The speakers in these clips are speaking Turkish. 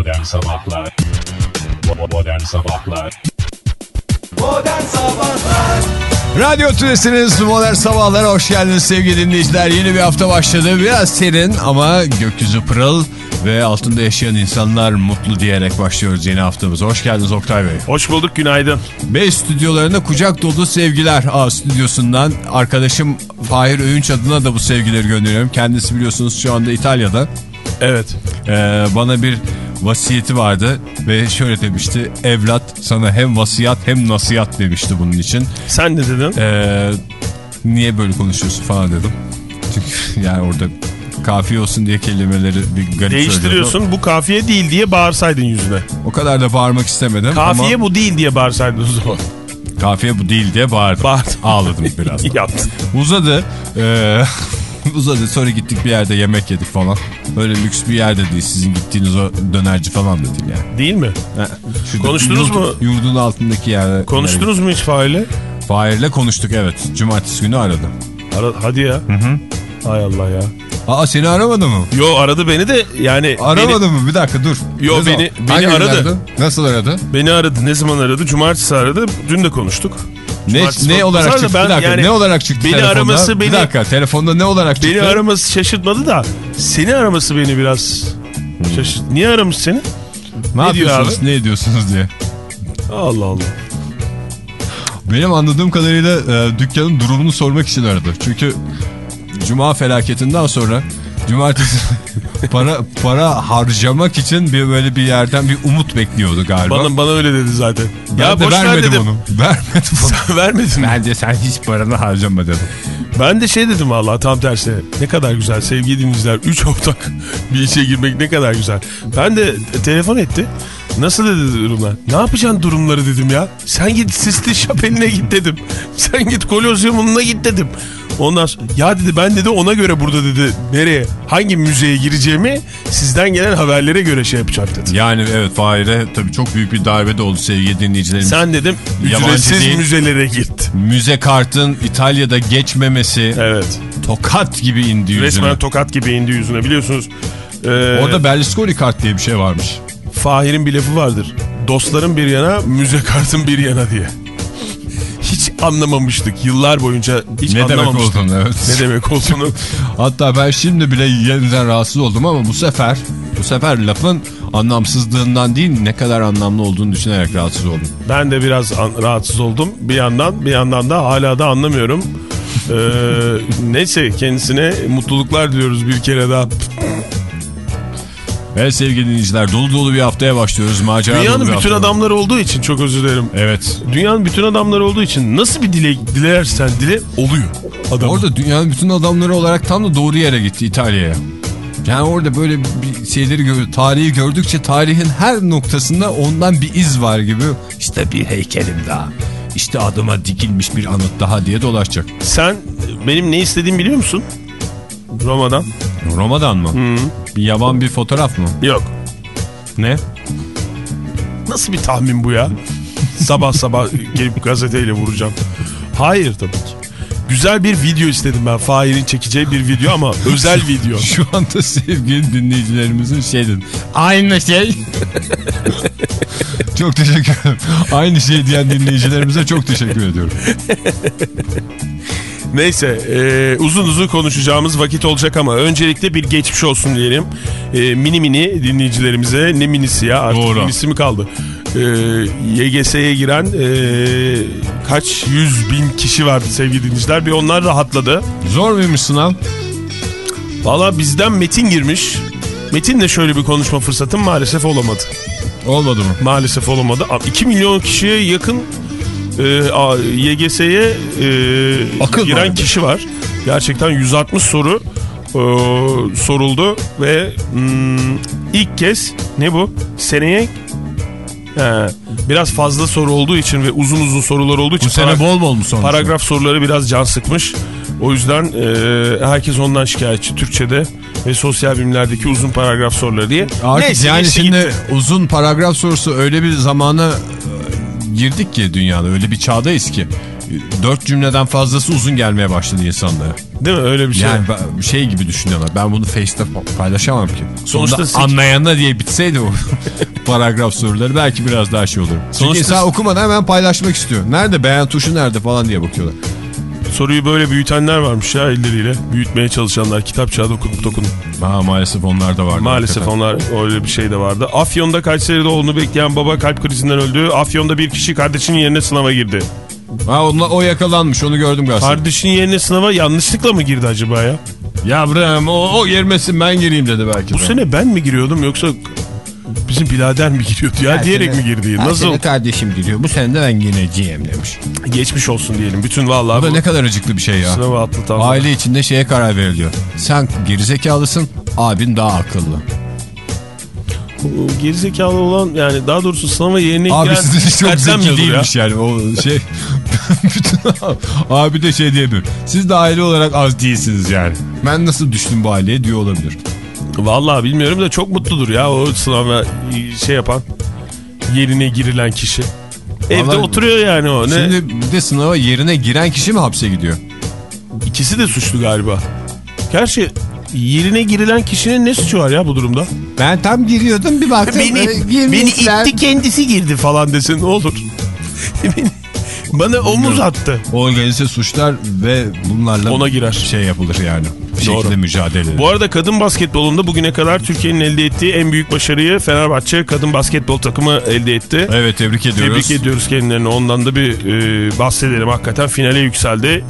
Modern Sabahlar Modern Sabahlar Modern Sabahlar Radyo Tülesi'niz Modern Sabahlar'a hoş geldiniz sevgili dinleyiciler. Yeni bir hafta başladı. Biraz serin ama gökyüzü pırıl ve altında yaşayan insanlar mutlu diyerek başlıyoruz yeni haftamıza. Hoş geldiniz Oktay Bey. Hoş bulduk günaydın. Bey stüdyolarına kucak dolu sevgiler A stüdyosundan. Arkadaşım Fahir Öğünç adına da bu sevgileri gönderiyorum. Kendisi biliyorsunuz şu anda İtalya'da. Evet. Ee, bana bir vasiyeti vardı ve şöyle demişti. Evlat sana hem vasiyat hem nasihat demişti bunun için. Sen ne dedin? Ee, niye böyle konuşuyorsun falan dedim. Çünkü yani orada kafiye olsun diye kelimeleri bir garip söylüyordu. Değiştiriyorsun bu kafiye değil diye bağırsaydın yüzüne. O kadar da bağırmak istemedim Kafiye ama bu değil diye bağırsaydın o zaman. kafiye bu değil diye bağırdım. Bağırdın. Ağladım biraz. Yaptın. Uzadı. Ee, uzadı sonra gittik bir yerde yemek yedik falan. Böyle lüks bir yerde değil sizin gittiğiniz o dönerci falan da değil yani. Değil mi? Şurada Konuştunuz yurt- mu? Yurdun altındaki yerde. Konuştunuz mu hiç Fahir'le? Fahir'le konuştuk evet. Cumartesi günü aradım. Ara, hadi ya. Hı hı. Hay Allah ya. Aa seni aramadı mı? Yo aradı beni de yani Aramadı mı? Bir dakika dur. Yo, Ne zaman? beni- beni Hangi aradı. günlerde? Nasıl aradı? beni, beni aradı. Ne zaman aradı? Cumartesi aradı. Dün de konuştuk. Ne, Cumartesi ne olarak çıktı? ben bir dakika, yani ne olarak çıktı beni telefonda? araması Bir beni- dakika telefonda ne olarak çıktı? Beni araması şaşırtmadı da seni araması beni biraz şaşırt. Niye aramış seni? ne, ne yapıyorsunuz abi? ne ediyorsunuz diye. Allah Allah. Benim anladığım kadarıyla e, dükkanın durumunu sormak için aradı. Çünkü cuma felaketinden sonra cumartesi para para harcamak için bir böyle bir yerden bir umut bekliyordu galiba. Bana, bana öyle dedi zaten. ben ya de boş ver vermedim dedim. onu. Vermedim onu. Sen vermedin? Bence sen hiç paranı harcama dedim. Ben de şey dedim valla tam tersi. Ne kadar güzel sevgili dinleyiciler. 3 ortak bir işe girmek ne kadar güzel. Ben de telefon etti. Nasıl dedi durumlar? Ne yapacaksın durumları dedim ya. Sen git Sistine Şapeli'ne git dedim. Sen git Kolozyum'una git dedim. Ondan sonra ya dedi ben dedi ona göre burada dedi nereye hangi müzeye gireceğimi sizden gelen haberlere göre şey yapacağım dedi. Yani evet Fahir'e tabii çok büyük bir darbe de oldu sevgili dinleyicilerimiz. Sen dedim ücretsiz değil. müzelere git. Müze kartın İtalya'da geçmemesi Evet. tokat gibi indi yüzüne. Resmen tokat gibi indi yüzüne biliyorsunuz. Ee, Orada Berlusconi kart diye bir şey varmış. Fahir'in bir lafı vardır. Dostların bir yana, müze kartın bir yana diye. Hiç anlamamıştık. Yıllar boyunca hiç ne demek anlamamıştık. olduğunu evet. Ne demek olduğunu. Hatta ben şimdi bile yeniden rahatsız oldum ama bu sefer bu sefer lafın anlamsızlığından değil ne kadar anlamlı olduğunu düşünerek rahatsız oldum. ben de biraz rahatsız oldum. Bir yandan bir yandan da hala da anlamıyorum. Ee, neyse kendisine mutluluklar diliyoruz bir kere daha. Evet sevgili dinleyiciler dolu dolu bir haftaya başlıyoruz. Macera Dünyanın bütün hafta. adamları olduğu için çok özür dilerim. Evet. Dünyanın bütün adamları olduğu için nasıl bir dile dilersen dile oluyor. Adam. Orada dünyanın bütün adamları olarak tam da doğru yere gitti İtalya'ya. Yani orada böyle bir şeyleri gör, tarihi gördükçe tarihin her noktasında ondan bir iz var gibi. İşte bir heykelim daha. İşte adıma dikilmiş bir anıt daha diye dolaşacak. Sen benim ne istediğimi biliyor musun? Roma'dan. Roma'dan mı? Bir yaban bir fotoğraf mı? Yok. Ne? Nasıl bir tahmin bu ya? sabah sabah gelip gazeteyle vuracağım. Hayır tabii ki. Güzel bir video istedim ben. Fahir'in çekeceği bir video ama özel video. Şu anda sevgili dinleyicilerimizin şey dedim. Aynı şey. çok teşekkür ederim. Aynı şey diyen dinleyicilerimize çok teşekkür ediyorum. Neyse e, uzun uzun konuşacağımız vakit olacak ama öncelikle bir geçmiş olsun diyelim. E, mini mini dinleyicilerimize ne minisi ya artık Doğru. minisi mi kaldı? E, YGS'ye giren e, kaç yüz bin kişi vardı sevgili dinleyiciler. Bir onlar rahatladı. Zor muymuş sınav? Valla bizden Metin girmiş. Metin'le şöyle bir konuşma fırsatım maalesef olamadı. Olmadı mı? Maalesef olamadı. 2 milyon kişiye yakın e, a- YGS'ye e, Akıl giren vardı. kişi var. Gerçekten 160 soru e, soruldu ve hmm, ilk kez ne bu? Seneye He, biraz fazla soru olduğu için ve uzun uzun sorular olduğu için Bu sene bol bol mu sonuçta? paragraf soruları biraz can sıkmış. O yüzden e, herkes ondan şikayetçi Türkçe'de ve sosyal bilimlerdeki uzun paragraf soruları diye. Artık Neyse, yani geçti şimdi gitti. uzun paragraf sorusu öyle bir zamana girdik ki dünyada öyle bir çağdayız ki dört cümleden fazlası uzun gelmeye başladı insanlara. Değil mi öyle bir şey? Yani ben- şey gibi düşünüyorlar. Ben bunu Face'te pa- paylaşamam ki. Sonuçta sek- anlayana diye bitseydi o paragraf soruları belki biraz daha şey olur. Çünkü Sonuçta- insan okumadan hemen paylaşmak istiyor. Nerede beğen tuşu nerede falan diye bakıyorlar. Soruyu böyle büyütenler varmış ya elleriyle. Büyütmeye çalışanlar kitapçığa dokunup dokunup. Ha, maalesef onlar da var. Maalesef onlar öyle bir şey de vardı. Afyon'da Kayseri'de oğlunu bekleyen baba kalp krizinden öldü. Afyon'da bir kişi kardeşinin yerine sınava girdi. Ha, onunla, o yakalanmış onu gördüm galiba. Kardeşinin yerine sınava yanlışlıkla mı girdi acaba ya? Yavrum o, o girmesin ben gireyim dedi belki. Bu de. sene ben mi giriyordum yoksa bizim birader mi giriyordu ya Her diyerek sene- mi girdi? Nasıl kardeşim giriyor. Bu sene de ben gireceğim demiş. geçmiş olsun diyelim. Bütün Bu vallahi da bu ne kadar acıklı bir şey ya. sınavı atlatan. Aile içinde şeye karar veriliyor. Sen gerizekalısın, abin daha akıllı. Gerizekalı olan yani daha doğrusu sınava yerine Abi giren sizin çok zeki sersemmiyordur ya. değilmiş yani o şey. Abi de şey diyemiyor. Siz de aile olarak az değilsiniz yani. Ben nasıl düştüm bu aileye diyor olabilir. Vallahi bilmiyorum da çok mutludur ya o sınava şey yapan yerine girilen kişi. Evde Vallahi- oturuyor yani o. Ne? Şimdi bir de sınava yerine giren kişi mi hapse gidiyor? İkisi de suçlu galiba. Gerçi yerine girilen kişinin ne suçu var ya bu durumda? Ben tam giriyordum bir baktım. Beni, beni itti kendisi girdi falan desin ne olur. Bana omuz attı. Organize suçlar ve bunlarla Ona girer. şey yapılır yani. Bir Doğru. şekilde mücadele edilir. Bu arada kadın basketbolunda bugüne kadar Türkiye'nin elde ettiği en büyük başarıyı Fenerbahçe kadın basketbol takımı elde etti. Evet tebrik ediyoruz. Tebrik ediyoruz kendilerini. Ondan da bir e, bahsedelim. Hakikaten finale yükseldi.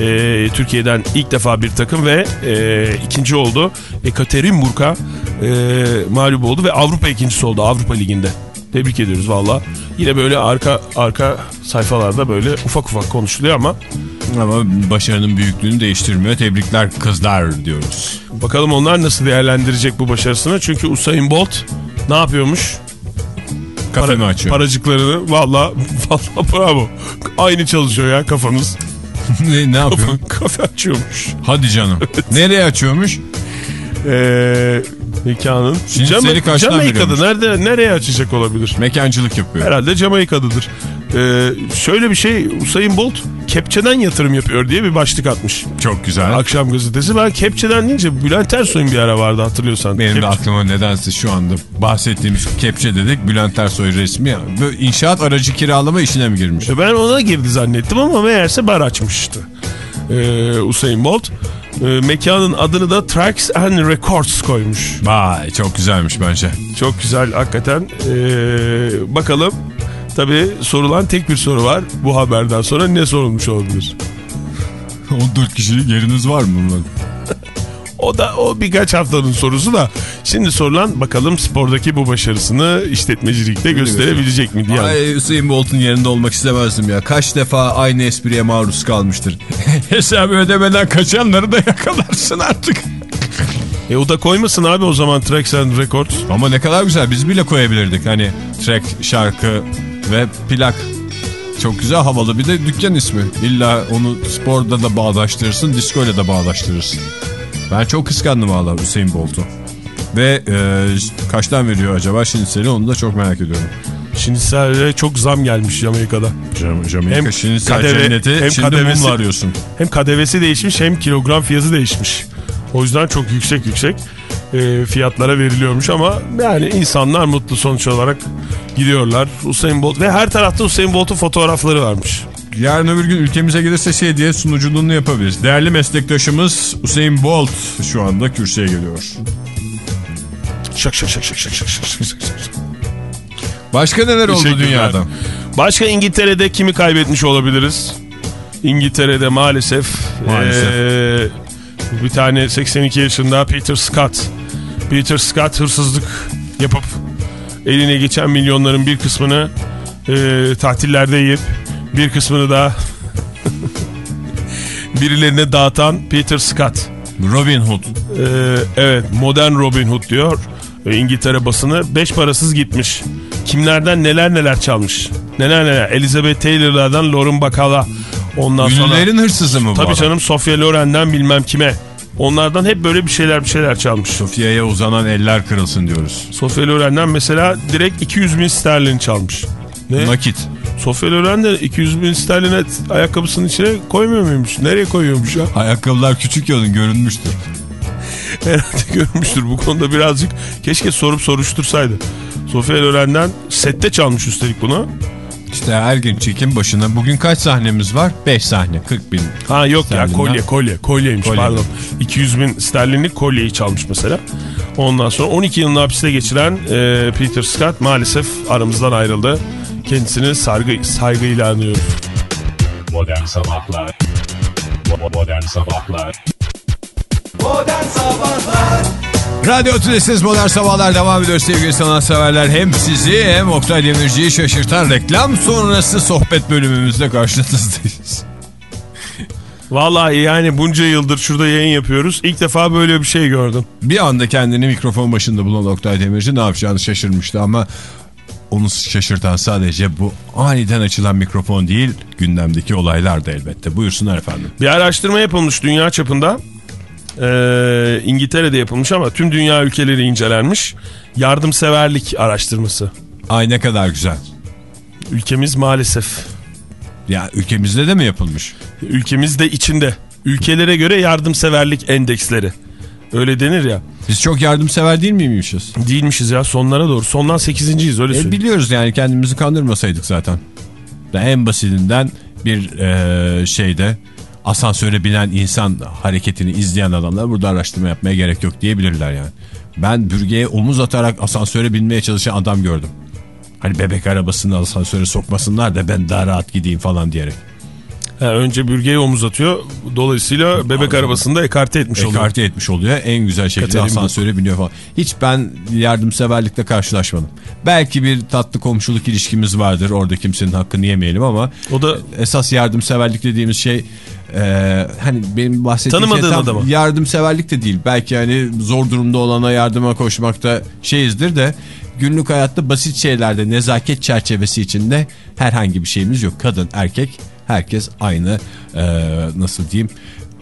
E, Türkiye'den ilk defa bir takım ve e, ikinci oldu. Ekaterinburg'a e, mağlup oldu ve Avrupa ikincisi oldu Avrupa Ligi'nde. Tebrik ediyoruz valla. Yine böyle arka arka sayfalarda böyle ufak ufak konuşuluyor ama Ama başarının büyüklüğünü değiştirmiyor. Tebrikler kızlar diyoruz. bakalım onlar nasıl değerlendirecek bu başarısını. Çünkü Usain Bolt ne yapıyormuş? Kafemi açıyor. Paracıklarını valla valla bravo. Aynı çalışıyor ya kafanız. ne, ne yapıyor? Kafe açıyormuş. Hadi canım. Nereye açıyormuş? Ee, mekanın. Şimdi seni kaçtan Jamaika'da nerede nereye açacak olabilir? Mekancılık yapıyor. Herhalde Jamaika'dadır. Ee, şöyle bir şey Usain Bolt kepçeden yatırım yapıyor diye bir başlık atmış. Çok güzel. Akşam gazetesi. Ben kepçeden deyince Bülent Ersoy'un bir ara vardı hatırlıyorsan. Benim de Kepçe- aklıma nedense şu anda bahsettiğimiz kepçe dedik. Bülent Ersoy resmi. Böyle inşaat aracı kiralama işine mi girmiş? E Ben ona girdi zannettim ama meğerse bar açmıştı. Ee, Usain Bolt. Ee, mekanın adını da Tracks and Records koymuş. Vay çok güzelmiş bence. Çok güzel hakikaten. Ee, bakalım. Tabii sorulan tek bir soru var. Bu haberden sonra ne sorulmuş olabilir? 14 kişilik yeriniz var mı bunların? O da o birkaç haftanın sorusu da. Şimdi sorulan bakalım spordaki bu başarısını işletmecilikte gösterebilecek mi diye. Ay Hüseyin Bolt'un yerinde olmak istemezdim ya. Kaç defa aynı espriye maruz kalmıştır. Hesabı ödemeden kaçanları da yakalarsın artık. E o da koymasın abi o zaman Tracks and Records. Ama ne kadar güzel biz bile koyabilirdik. Hani track, şarkı ve plak. Çok güzel havalı bir de dükkan ismi. İlla onu sporda da bağdaştırırsın, disco ile de bağdaştırırsın. Ben çok kıskandım valla Hüseyin Bolt'u. Ve e, kaçtan veriyor acaba şiniseli onu da çok merak ediyorum. Şimdi sadece çok zam gelmiş Jamaika'da. Jam Jamaika Hem şinisel kadeve- cenneti hem şimdi kadevesi- mumla arıyorsun. Hem kadevesi değişmiş hem kilogram fiyatı değişmiş. O yüzden çok yüksek yüksek e, fiyatlara veriliyormuş ama yani insanlar mutlu sonuç olarak gidiyorlar. Usain Bolt ve her tarafta Usain Bolt'un fotoğrafları varmış. Yarın öbür gün ülkemize gelirse şey diye sunuculuğunu yapabiliriz. Değerli meslektaşımız Hüseyin Bolt şu anda kürsüye geliyor. Şak şak şak şak şak şak şak şak şak. Başka neler oldu dünyada? Başka İngiltere'de kimi kaybetmiş olabiliriz? İngiltere'de maalesef, Maalesef. eee, bir tane 82 yaşında Peter Scott. Peter Scott hırsızlık yapıp eline geçen milyonların bir kısmını eee, tatillerde yiyip bir kısmını da birilerine dağıtan Peter Scott. Robin Hood. Ee, evet modern Robin Hood diyor İngiltere basını. Beş parasız gitmiş. Kimlerden neler neler çalmış. Neler neler. Elizabeth Taylor'lardan Lauren Bacall'a. Ondan sonra... Ünlülerin hırsızı mı bu Tabii adam? canım Sofia Loren'den bilmem kime. Onlardan hep böyle bir şeyler bir şeyler çalmış. Sofia'ya uzanan eller kırılsın diyoruz. Sofia Loren'den mesela direkt 200 bin sterlin çalmış. Ne? Nakit. Sofya Loren de 200 bin sterlin ayakkabısının içine koymuyor muymuş? Nereye koyuyormuş ya? Ayakkabılar küçük yolun görünmüştür. Herhalde görmüştür bu konuda birazcık. Keşke sorup soruştursaydı. Sofya Loren'den sette çalmış üstelik bunu. İşte her gün çekim başına. Bugün kaç sahnemiz var? 5 sahne. 40 bin. Ha yok ya kolye kolye kolyeymiş Kolye. pardon. 200 bin sterlinlik kolyeyi çalmış mesela. Ondan sonra 12 yılını hapiste geçiren e, Peter Scott maalesef aramızdan ayrıldı. Kendisini sargı, saygıyla anıyoruz. Modern Sabahlar Modern Sabahlar Modern Sabahlar Radyo Tülesi'niz Modern Sabahlar devam ediyor sevgili sanatseverler. Hem sizi hem Oktay Demirci'yi şaşırtan reklam sonrası sohbet bölümümüzde karşınızdayız. Vallahi yani bunca yıldır şurada yayın yapıyoruz. İlk defa böyle bir şey gördüm. Bir anda kendini mikrofon başında bulan Oktay Demirci ne yapacağını şaşırmıştı ama onu şaşırtan sadece bu aniden açılan mikrofon değil gündemdeki olaylar da elbette. Buyursunlar efendim. Bir araştırma yapılmış dünya çapında. Ee, İngiltere'de yapılmış ama tüm dünya ülkeleri incelenmiş. Yardımseverlik araştırması. Ay ne kadar güzel. Ülkemiz maalesef. Ya ülkemizde de mi yapılmış? Ülkemiz de içinde. Ülkelere göre yardımseverlik endeksleri. Öyle denir ya. Biz çok yardımsever değil miymişiz? Değilmişiz ya sonlara doğru. Sondan 8.yiz öyle E, söyleyeyim. biliyoruz yani kendimizi kandırmasaydık zaten. En basitinden bir e, şeyde asansöre binen insan hareketini izleyen adamlar burada araştırma yapmaya gerek yok diyebilirler yani. Ben bürgeye omuz atarak asansöre binmeye çalışan adam gördüm. Hani bebek arabasını asansöre sokmasınlar da ben daha rahat gideyim falan diyerek. Ha, önce bürgeye omuz atıyor. Dolayısıyla bebek arabasını da ekarte etmiş oluyor. Ekarte etmiş oluyor. En güzel şekilde Katerin asansöre biniyor falan. Hiç ben yardımseverlikle karşılaşmadım. Belki bir tatlı komşuluk ilişkimiz vardır. Orada kimsenin hakkını yemeyelim ama O da esas yardımseverlik dediğimiz şey e, hani benim bahsettiğim şey Tanımadığın tam adama. yardımseverlik de değil. Belki hani zor durumda olana yardıma koşmakta şeyizdir de günlük hayatta basit şeylerde nezaket çerçevesi içinde herhangi bir şeyimiz yok. Kadın, erkek, herkes aynı e, nasıl diyeyim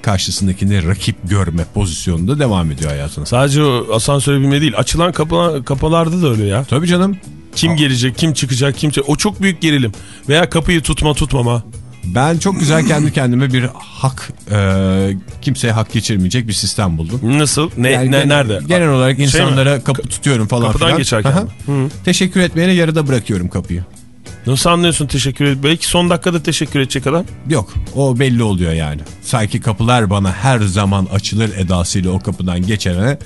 karşısındakini rakip görme pozisyonunda devam ediyor hayatına. sadece o asansöre binme değil. Açılan kapı, kapılarda da öyle ya. Tabii canım. Kim gelecek, kim çıkacak, kim çıkacak. O çok büyük gerilim. Veya kapıyı tutma tutmama. Ben çok güzel kendi kendime bir hak, e, kimseye hak geçirmeyecek bir sistem buldum. Nasıl? Ne, Yani ne genel- nerede? Genel olarak Şey mi? insanlara kapı tutuyorum falan Kapıdan filan. geçerken mi? Hı. Teşekkür etmeyene yarıda bırakıyorum kapıyı. Nasıl anlıyorsun teşekkür et? Belki son dakikada teşekkür edecek adam. Yok o belli oluyor yani. Sanki kapılar bana her zaman açılır edasıyla o kapıdan geçene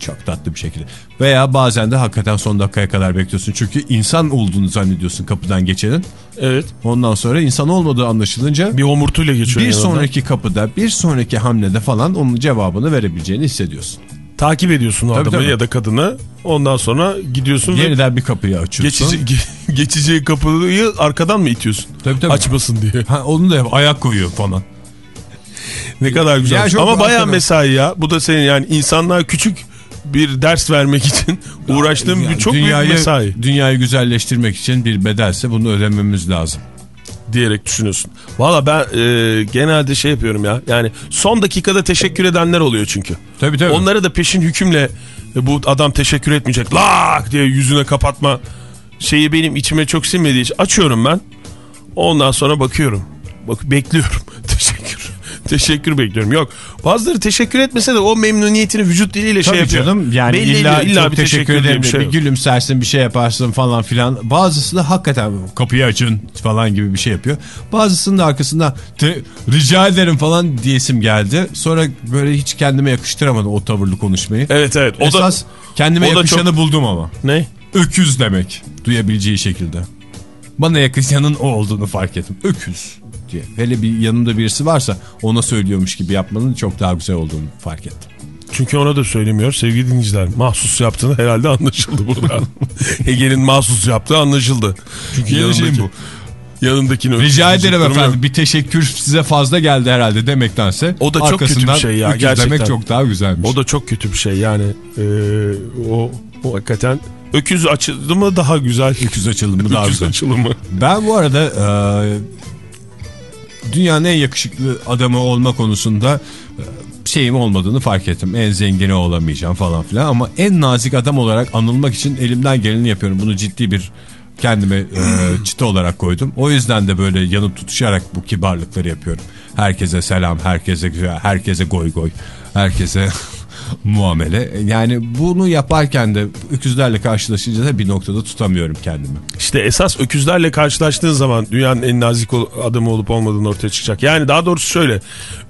çok tatlı bir şekilde. Veya bazen de hakikaten son dakikaya kadar bekliyorsun. Çünkü insan olduğunu zannediyorsun kapıdan geçenin. Evet. Ondan sonra insan olmadığı anlaşılınca Bir homurtuyla geçiyor. bir yanından. sonraki kapıda bir sonraki hamlede falan onun cevabını verebileceğini hissediyorsun. Takip ediyorsun o Tabii, adamı tabii. ya da kadını. Ondan sonra gidiyorsun ve Yeniden bir kapıyı açıyorsun. geçici, ge- geçeceği kapıyı arkadan mı itiyorsun? Tabii, tabii. Açmasın diye. Ha, onu da yap, ayak koyuyor falan. Ne kadar güzel. Yani Ama bayağı mesai ya. Bu da senin yani insanlığa küçük bir ders vermek için uğraştığım bir çok büyük mesai Dünyayı güzelleştirmek için bir bedelse bunu ödememiz lazım. diyerek düşünüyorsun. Valla ben e, genelde şey yapıyorum ya. Yani son dakikada teşekkür edenler oluyor çünkü. Tabii tabii. Onlara da peşin hükümle e, bu adam teşekkür etmeyecek. Lak diye yüzüne kapatma şeyi benim içime çok sinmediği için açıyorum ben. Ondan sonra bakıyorum. Bak bekliyorum. Teşekkür. Teşekkür bekliyorum. Yok. Bazıları teşekkür etmese de o memnuniyetini vücut diliyle şey Tabii yapıyor. canım yani Belli illa, ediyor. çok bir teşekkür diye ederim bir bir, şey yok. gülümsersin bir şey yaparsın falan filan. Bazısı da hakikaten kapıyı açın falan gibi bir şey yapıyor. Bazısının da arkasından "Te- rica ederim falan diyesim geldi. Sonra böyle hiç kendime yakıştıramadım o tavırlı konuşmayı. Evet evet. O Esas da kendime o da yakışanı çok- buldum ama. ne? Öküz demek duyabileceği şekilde. Bana yakışanın o olduğunu fark ettim. Öküz diye. Hele bir yanımda birisi varsa ona söylüyormuş gibi yapmanın çok daha güzel olduğunu fark ettim. Çünkü ona da söylemiyor sevgili dinleyiciler. Mahsus yaptığını herhalde anlaşıldı burada. Ege'nin mahsus yaptığı anlaşıldı. Çünkü Yeni yanındaki, şey bu. yanındakini Rica ederim efendim bir teşekkür size fazla geldi herhalde demektense. O da çok kötü bir şey ya, gerçekten. demek çok daha güzelmiş. O da çok kötü bir şey yani. Ee, o, o hakikaten öküz açıldı mı daha güzel. öküz açılımı daha Öküz güzel. açılımı. Ben bu arada e, dünyanın en yakışıklı adamı olma konusunda e, şeyim olmadığını fark ettim. En zengini olamayacağım falan filan ama en nazik adam olarak anılmak için elimden geleni yapıyorum. Bunu ciddi bir kendime e, çıta olarak koydum. O yüzden de böyle yanıp tutuşarak bu kibarlıkları yapıyorum. Herkese selam, herkese güzel, herkese goy goy, herkese muamele. Yani bunu yaparken de öküzlerle karşılaşınca da bir noktada tutamıyorum kendimi. İşte esas öküzlerle karşılaştığın zaman dünyanın en nazik adamı olup olmadığını ortaya çıkacak. Yani daha doğrusu şöyle.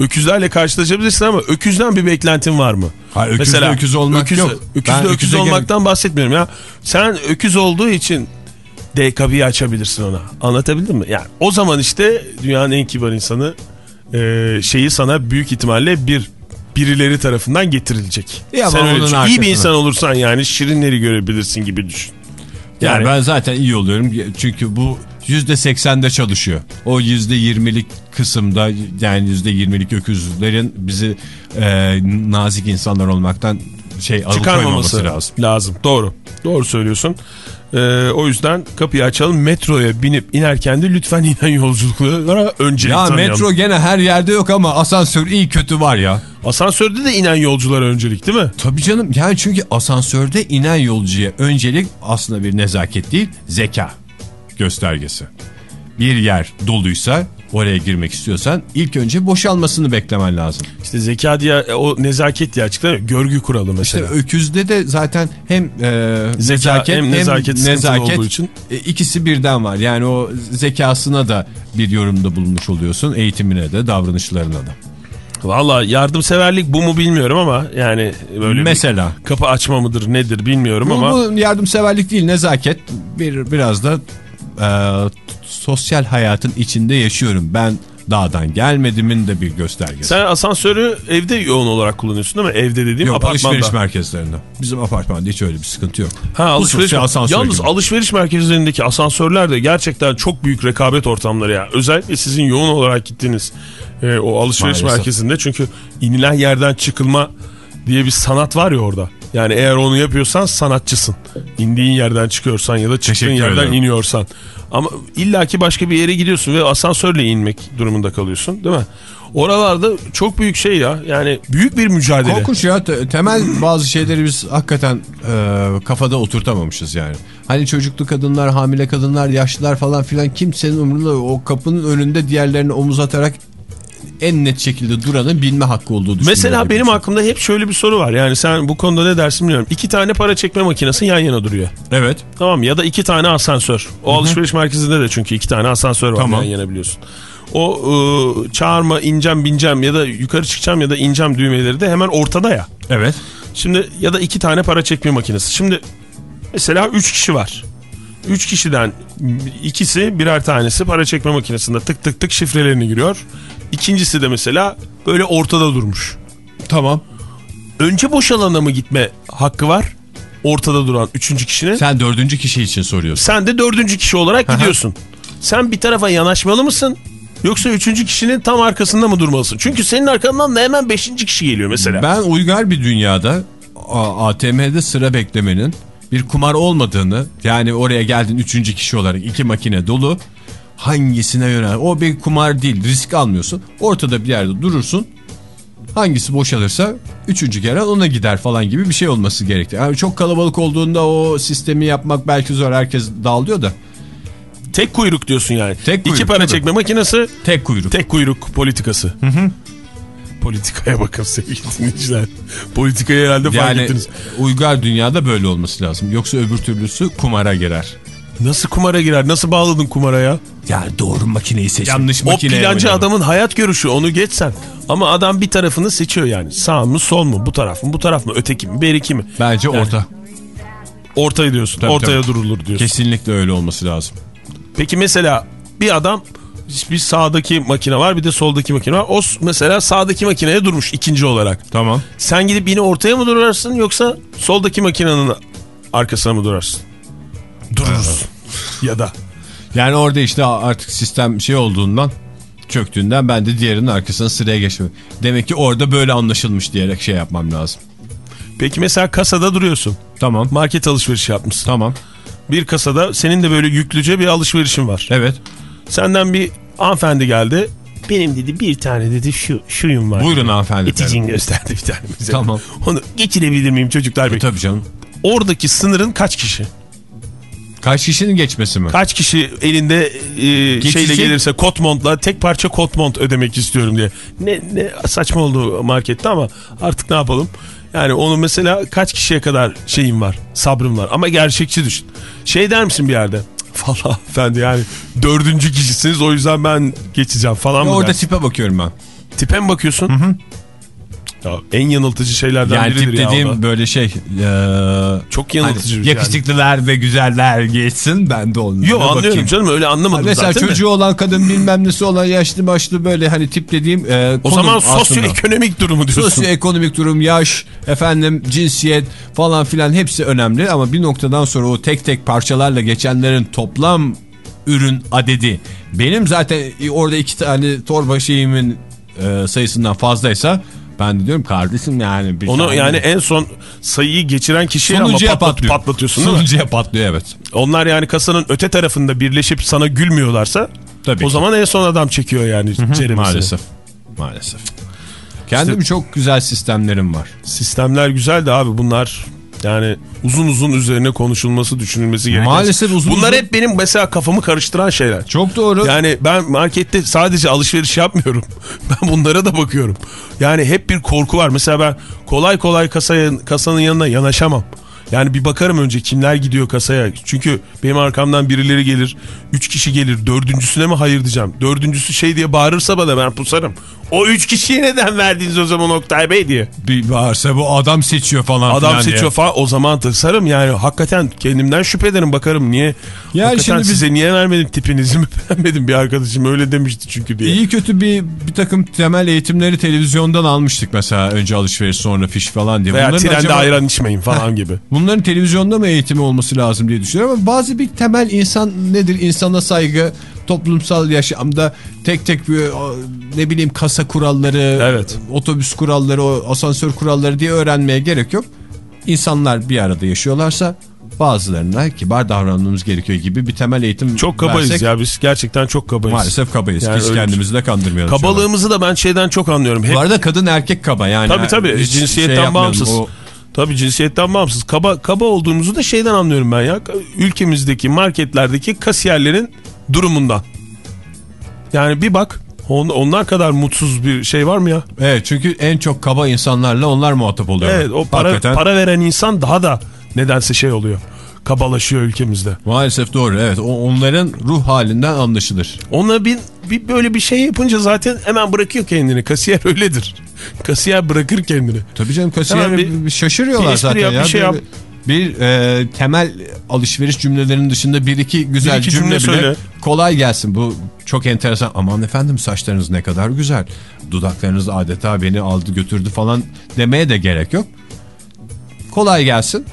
Öküzlerle karşılaşabilirsin ama öküzden bir beklentin var mı? Ha, öküzde öküz olmak öküz, yok. Öküzde Ben öküz olmaktan bahsetmiyorum ya. Sen öküz olduğu için de kapıyı açabilirsin ona. Anlatabildim mi? Yani o zaman işte dünyanın en kibar insanı e, şeyi sana büyük ihtimalle bir birileri tarafından getirilecek. Ya Sen öyle onun düşün. İyi bir insan olursan yani şirinleri görebilirsin gibi düşün. Yani, Yani- ben zaten iyi oluyorum çünkü bu %80'de çalışıyor. O %20'lik kısımda yani %20'lik öküzlerin bizi e, nazik insanlar olmaktan şey çıkarmaması lazım. lazım. Doğru. Doğru söylüyorsun. Ee, o yüzden kapıyı açalım. Metroya binip inerken de lütfen inen yolculuklara öncelik Ya tanıyalım. metro gene her yerde yok ama asansör iyi kötü var ya. Asansörde de inen yolculara öncelik değil mi? Tabii canım yani çünkü asansörde inen yolcuya öncelik aslında bir nezaket değil zeka göstergesi. Bir yer doluysa oraya girmek istiyorsan ilk önce boşalmasını beklemen lazım. İşte zeka diye o nezaket diye açıklanıyor. Görgü kuralı İşte mesela. öküzde de zaten hem e, Zeka, nezaket hem hem nezaket nezaket, sıkıntılı olduğu için. e, ikisi birden var. Yani o zekasına da bir yorumda bulunmuş oluyorsun. Eğitimine de davranışlarına da. Valla yardımseverlik bu mu bilmiyorum ama yani böyle Mesela. kapı açma mıdır nedir bilmiyorum Bu, ama bu yardımseverlik değil nezaket. Bir biraz da e, sosyal hayatın içinde yaşıyorum. Ben dağdan gelmedimin de bir göstergesi. sen asansörü evde yoğun olarak kullanıyorsun değil mi? Evde dediğim Yok apartmanda. alışveriş merkezlerinde. Bizim apartmanda hiç öyle bir sıkıntı yok. Ha, alışveriş asansör Yalnız gibi. alışveriş merkezlerindeki asansörler de gerçekten çok büyük rekabet ortamları ya. Özellikle sizin yoğun olarak gittiğiniz e, o alışveriş Maalesef. merkezinde çünkü inilen yerden çıkılma diye bir sanat var ya orada. Yani eğer onu yapıyorsan sanatçısın. İndiğin yerden çıkıyorsan ya da çıktığın Teşekkür yerden ederim. iniyorsan. Ama illaki başka bir yere gidiyorsun ve asansörle inmek durumunda kalıyorsun değil mi? Oralarda çok büyük şey ya. Yani büyük bir mücadele. Korkunç ya Te- temel bazı şeyleri biz hakikaten e, kafada oturtamamışız yani. Hani çocuklu kadınlar, hamile kadınlar, yaşlılar falan filan kimsenin umurunda o kapının önünde diğerlerini omuz atarak en net şekilde duranın bilme hakkı olduğu düşünüyorum. Mesela benim aklımda hep şöyle bir soru var. Yani sen bu konuda ne dersin bilmiyorum. İki tane para çekme makinesi yan yana duruyor. Evet. Tamam ya da iki tane asansör. O alışveriş merkezinde de çünkü iki tane asansör var Tamam. yan yana biliyorsun. O ıı, çağırma, ineceğim, bineceğim ya da yukarı çıkacağım ya da ineceğim düğmeleri de hemen ortada ya. Evet. Şimdi ya da iki tane para çekme makinesi. Şimdi mesela üç kişi var. Üç kişiden ikisi birer tanesi para çekme makinesinde tık tık tık şifrelerini giriyor. İkincisi de mesela böyle ortada durmuş. Tamam. Önce boşalana mı gitme hakkı var? Ortada duran üçüncü kişinin. Sen dördüncü kişi için soruyorsun. Sen de dördüncü kişi olarak gidiyorsun. Sen bir tarafa yanaşmalı mısın? Yoksa üçüncü kişinin tam arkasında mı durmalısın? Çünkü senin arkandan da hemen beşinci kişi geliyor mesela. Ben uygar bir dünyada ATM'de sıra beklemenin bir kumar olmadığını yani oraya geldin üçüncü kişi olarak iki makine dolu hangisine yönel o bir kumar değil risk almıyorsun ortada bir yerde durursun hangisi boşalırsa üçüncü kere ona gider falan gibi bir şey olması gerekti. Yani çok kalabalık olduğunda o sistemi yapmak belki zor herkes dağılıyor da Tek kuyruk diyorsun yani. Tek kuyruk, İki para tabii. çekme makinesi, tek kuyruk. tek kuyruk politikası. Politikaya bakın sevgili dinleyiciler. Politikaya herhalde fark Yani ettiniz. uygar dünyada böyle olması lazım. Yoksa öbür türlüsü kumara girer. Nasıl kumara girer? Nasıl bağladın kumara ya? Yani doğru makineyi seç. Yanlış O makineye plancı oynama. adamın hayat görüşü onu geçsen. Ama adam bir tarafını seçiyor yani. Sağ mı sol mu bu taraf mı bu taraf mı öteki mi beri mi? Bence Yani orta. Ortaya diyorsun. Tabii, ortaya tabii. durulur diyorsun. Kesinlikle öyle olması lazım. Peki mesela bir adam bir sağdaki makine var bir de soldaki makine var. O mesela sağdaki makineye durmuş ikinci olarak. Tamam. Sen gidip yine ortaya mı durarsın yoksa soldaki makinenin arkasına mı durarsın? Durursun. ya da. Yani orada işte artık sistem şey olduğundan çöktüğünden ben de diğerinin arkasına sıraya geçmem. Demek ki orada böyle anlaşılmış diyerek şey yapmam lazım. Peki mesela kasada duruyorsun. Tamam. Market alışverişi yapmışsın. Tamam. Bir kasada senin de böyle yüklüce bir alışverişin var. Evet. Senden bir hanımefendi geldi. Benim dedi bir tane dedi şu şuyum var. Buyurun hanımefendi. İticin gösterdi bir tane bize. Tamam. Onu geçirebilir miyim çocuklar bey? E, tabii canım. Oradaki sınırın kaç kişi? Kaç kişinin geçmesi mi? Kaç kişi elinde e, Geçici- şeyle gelirse kot montla tek parça kot mont ödemek istiyorum diye. Ne, ne saçma oldu markette ama artık ne yapalım? Yani onu mesela kaç kişiye kadar şeyim var, sabrım var ama gerçekçi düşün. Şey der misin bir yerde? "Cık, Valla efendi yani dördüncü kişisiniz o yüzden ben geçeceğim falan Ya mı orada dersin? tipe bakıyorum ben. Tipe mi bakıyorsun? Ya, en yanıltıcı şeylerden Yani biridir ya dediğim böyle şey. eee, Çok hani yanıltıcı şey. yakışıklılar ve güzeller geçsin ben de onlara Yok anlıyorum bakayım. canım öyle anlamadım Mesela zaten de. çocuğu olan kadın bilmem nesi olan yaşlı başlı böyle hani tip dediğim e, O zaman sosyoekonomik durumu diyorsun. Sosyoekonomik durum, yaş, efendim cinsiyet falan filan hepsi önemli ama bir noktadan sonra o tek tek parçalarla geçenlerin toplam ürün adedi benim zaten orada iki tane torba şeyimin e, sayısından fazlaysa ben de diyorum kardeşim yani bir Onu tane- yani en son sayıyı geçiren kişiye ama Sonuncuya patlat, patlıyor. patlatıyorsun değil mi? Sonuncuya patlıyor evet. Onlar yani kasanın öte tarafında birleşip sana gülmüyorlarsa Tabii o ki. zaman en son adam çekiyor yani ceremesini. Maalesef. Maalesef. Kendim çok güzel sistemlerim var. Sistemler güzel de abi bunlar yani uzun uzun üzerine konuşulması düşünülmesi gereken. Maalesef uzun Bunlar uzun- hep benim mesela kafamı karıştıran şeyler. Çok doğru. Yani ben markette sadece alışveriş yapmıyorum. Ben bunlara da bakıyorum. Yani hep bir korku var. Mesela ben kolay kolay kasaya, kasanın yanına yanaşamam. Yani bir bakarım önce kimler gidiyor kasaya. Çünkü benim arkamdan birileri gelir. Üç kişi gelir. Dördüncüsüne mi hayır diyeceğim. Dördüncüsü şey diye bağırırsa bana ben pusarım. O üç kişiye neden verdiniz o zaman Oktay Bey diye. bir varsa bu adam seçiyor falan Adam filan seçiyor diye. falan o zaman tırsarım yani hakikaten kendimden şüphe ederim bakarım niye Yani hakikaten şimdi biz- size niye vermedim tipinizi mi beğenmedim bir arkadaşım öyle demişti çünkü diye. İyi kötü bir bir takım temel eğitimleri televizyondan almıştık mesela önce alışveriş sonra fiş falan diye. Veya Bunların trende acaba- ayran içmeyin falan gibi. Bunların televizyonda mı eğitimi olması lazım diye düşünüyorum ama bazı bir temel insan nedir? İnsana saygı, toplumsal yaşamda tek tek bir ne bileyim kasa kuralları, Evet. otobüs kuralları, asansör kuralları diye öğrenmeye gerek yok. İnsanlar bir arada yaşıyorlarsa bazılarına kibar davranmamız gerekiyor gibi bir temel eğitim Çok kabayız versek, ya biz gerçekten çok kabayız. Maalesef kabayız. Yani Biz öyle- kendimizi de kandırmayalım. Kabalığımızı da ben şeyden çok anlıyorum. Hep, Bu arada kadın erkek kaba yani. tabii tabii Hiç cinsiyetten şey bağımsız. O- Tabii cinsiyetten bağımsız. Kaba, kaba olduğumuzu da şeyden anlıyorum ben ya. Ülkemizdeki marketlerdeki kasiyerlerin durumundan. Yani bir bak on- onlar kadar mutsuz bir şey var mı ya? Evet çünkü en çok kaba insanlarla onlar muhatap oluyor. Evet o para, Hakikaten. para veren insan daha da nedense şey oluyor. Kabalaşıyor ülkemizde. Maalesef doğru evet. O onların ruh halinden anlaşılır. Ona bir, bir böyle bir şey yapınca zaten hemen bırakıyor kendini. Kasiyer öyledir. Kasiyer bırakır kendini. Tabii canım kasiyer bir, bir- şaşırıyorlar bir zaten yap, ya. bir şey yap. Bir e, temel alışveriş cümlelerinin dışında bir iki güzel Bir iki cümle, cümle bile söyle. kolay gelsin. Bu çok enteresan. Aman efendim saçlarınız ne kadar güzel. Dudaklarınız adeta beni aldı götürdü falan demeye de gerek yok. Kolay gelsin.